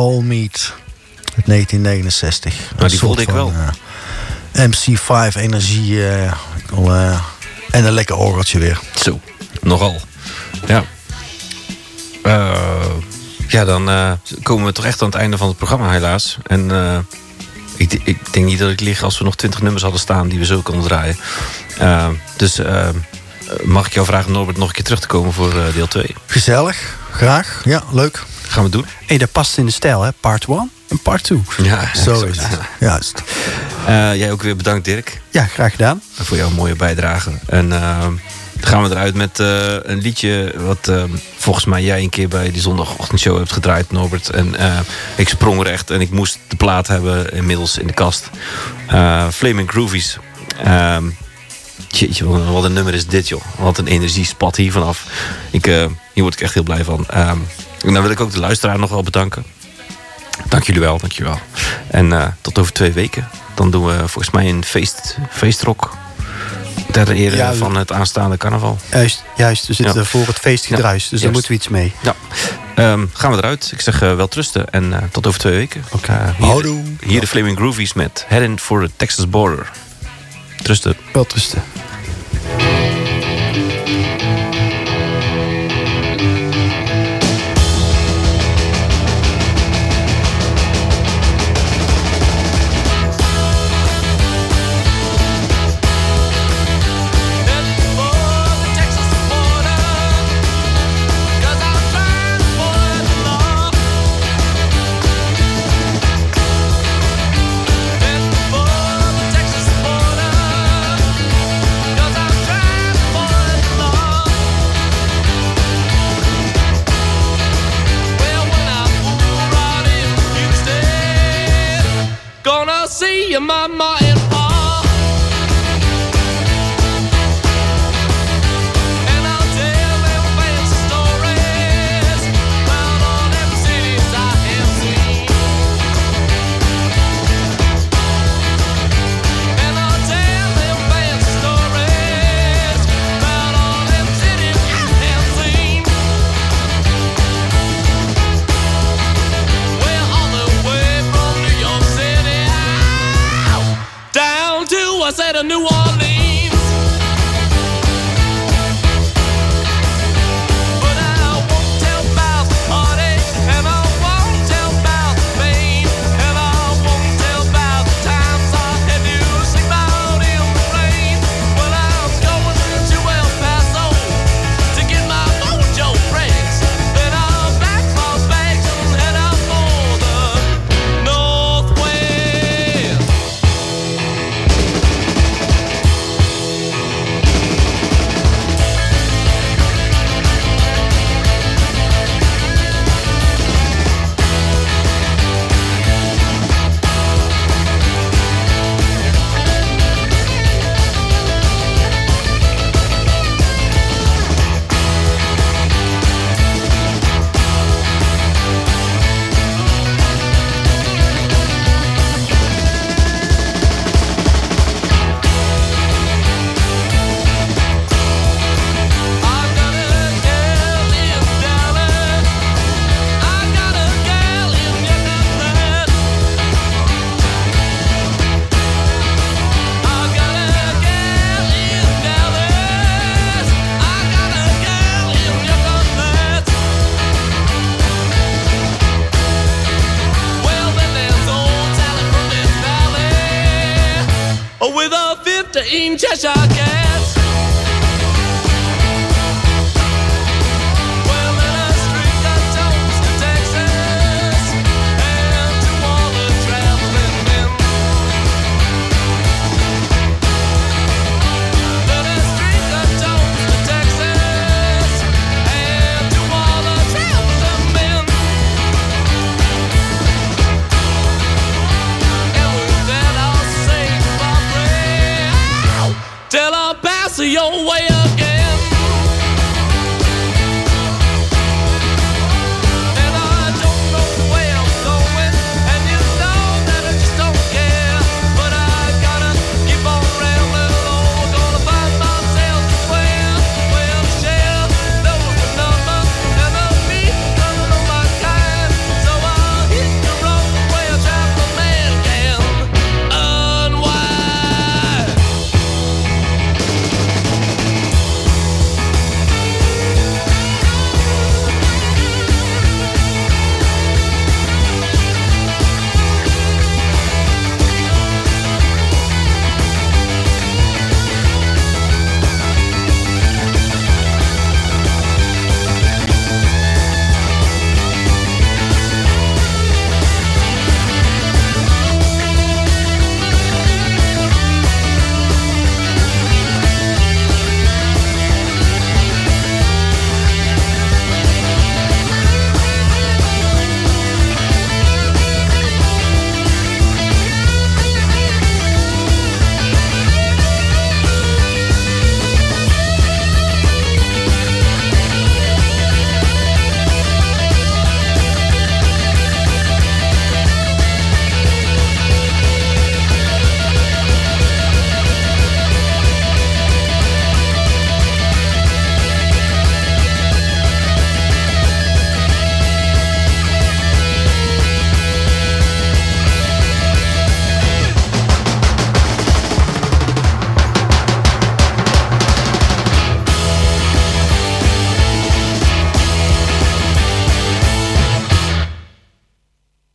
Meat uit 1969. Nou, die voelde ik wel. eh, MC5 energie eh, eh, en een lekker orgeltje weer. Zo, nogal. Ja. Ja, dan komen we toch echt aan het einde van het programma, helaas. En ik, ik denk niet dat ik lig als we nog twintig nummers hadden staan die we zo konden draaien. Dus mag ik jou vragen, Norbert, nog een keer terug te komen voor deel 2? Gezellig, graag. Ja, leuk. Gaan we doen. Hey, dat past in de stijl, hè? Part 1 en part 2. Ja, Zo is het. Juist. Eh, jij ook weer bedankt, Dirk. Ja, graag gedaan. voor jouw mooie bijdrage. En eh, dan gaan we eruit met eh, een liedje wat volgens mij jij een keer bij die zondagochtendshow hebt gedraaid, Norbert. En ik sprong er echt en ik moest de plaat hebben inmiddels in de kast. Flaming Groovies. Ehm jeetje, wat een- nummer is dit, joh. Wat een energie spat hier vanaf. Ik, eh, hier word ik echt heel blij van. Ehm en dan wil ik ook de luisteraar nog wel bedanken. Dank jullie wel, dank jullie wel. En eh, tot over twee weken. Dan doen we volgens mij een feest, feestrock. Ter ere Ja, van het aanstaande carnaval. Juist, juist we zitten Ja. voor het feestgedruis, dus daar moeten we iets mee. Ja. Ehm, gaan we eruit. Ik zeg eh, wel trusten en tot over twee weken. Oké. Hier de Flaming Groovies met Heading for the Texas Border. Trusten. Wel rusten.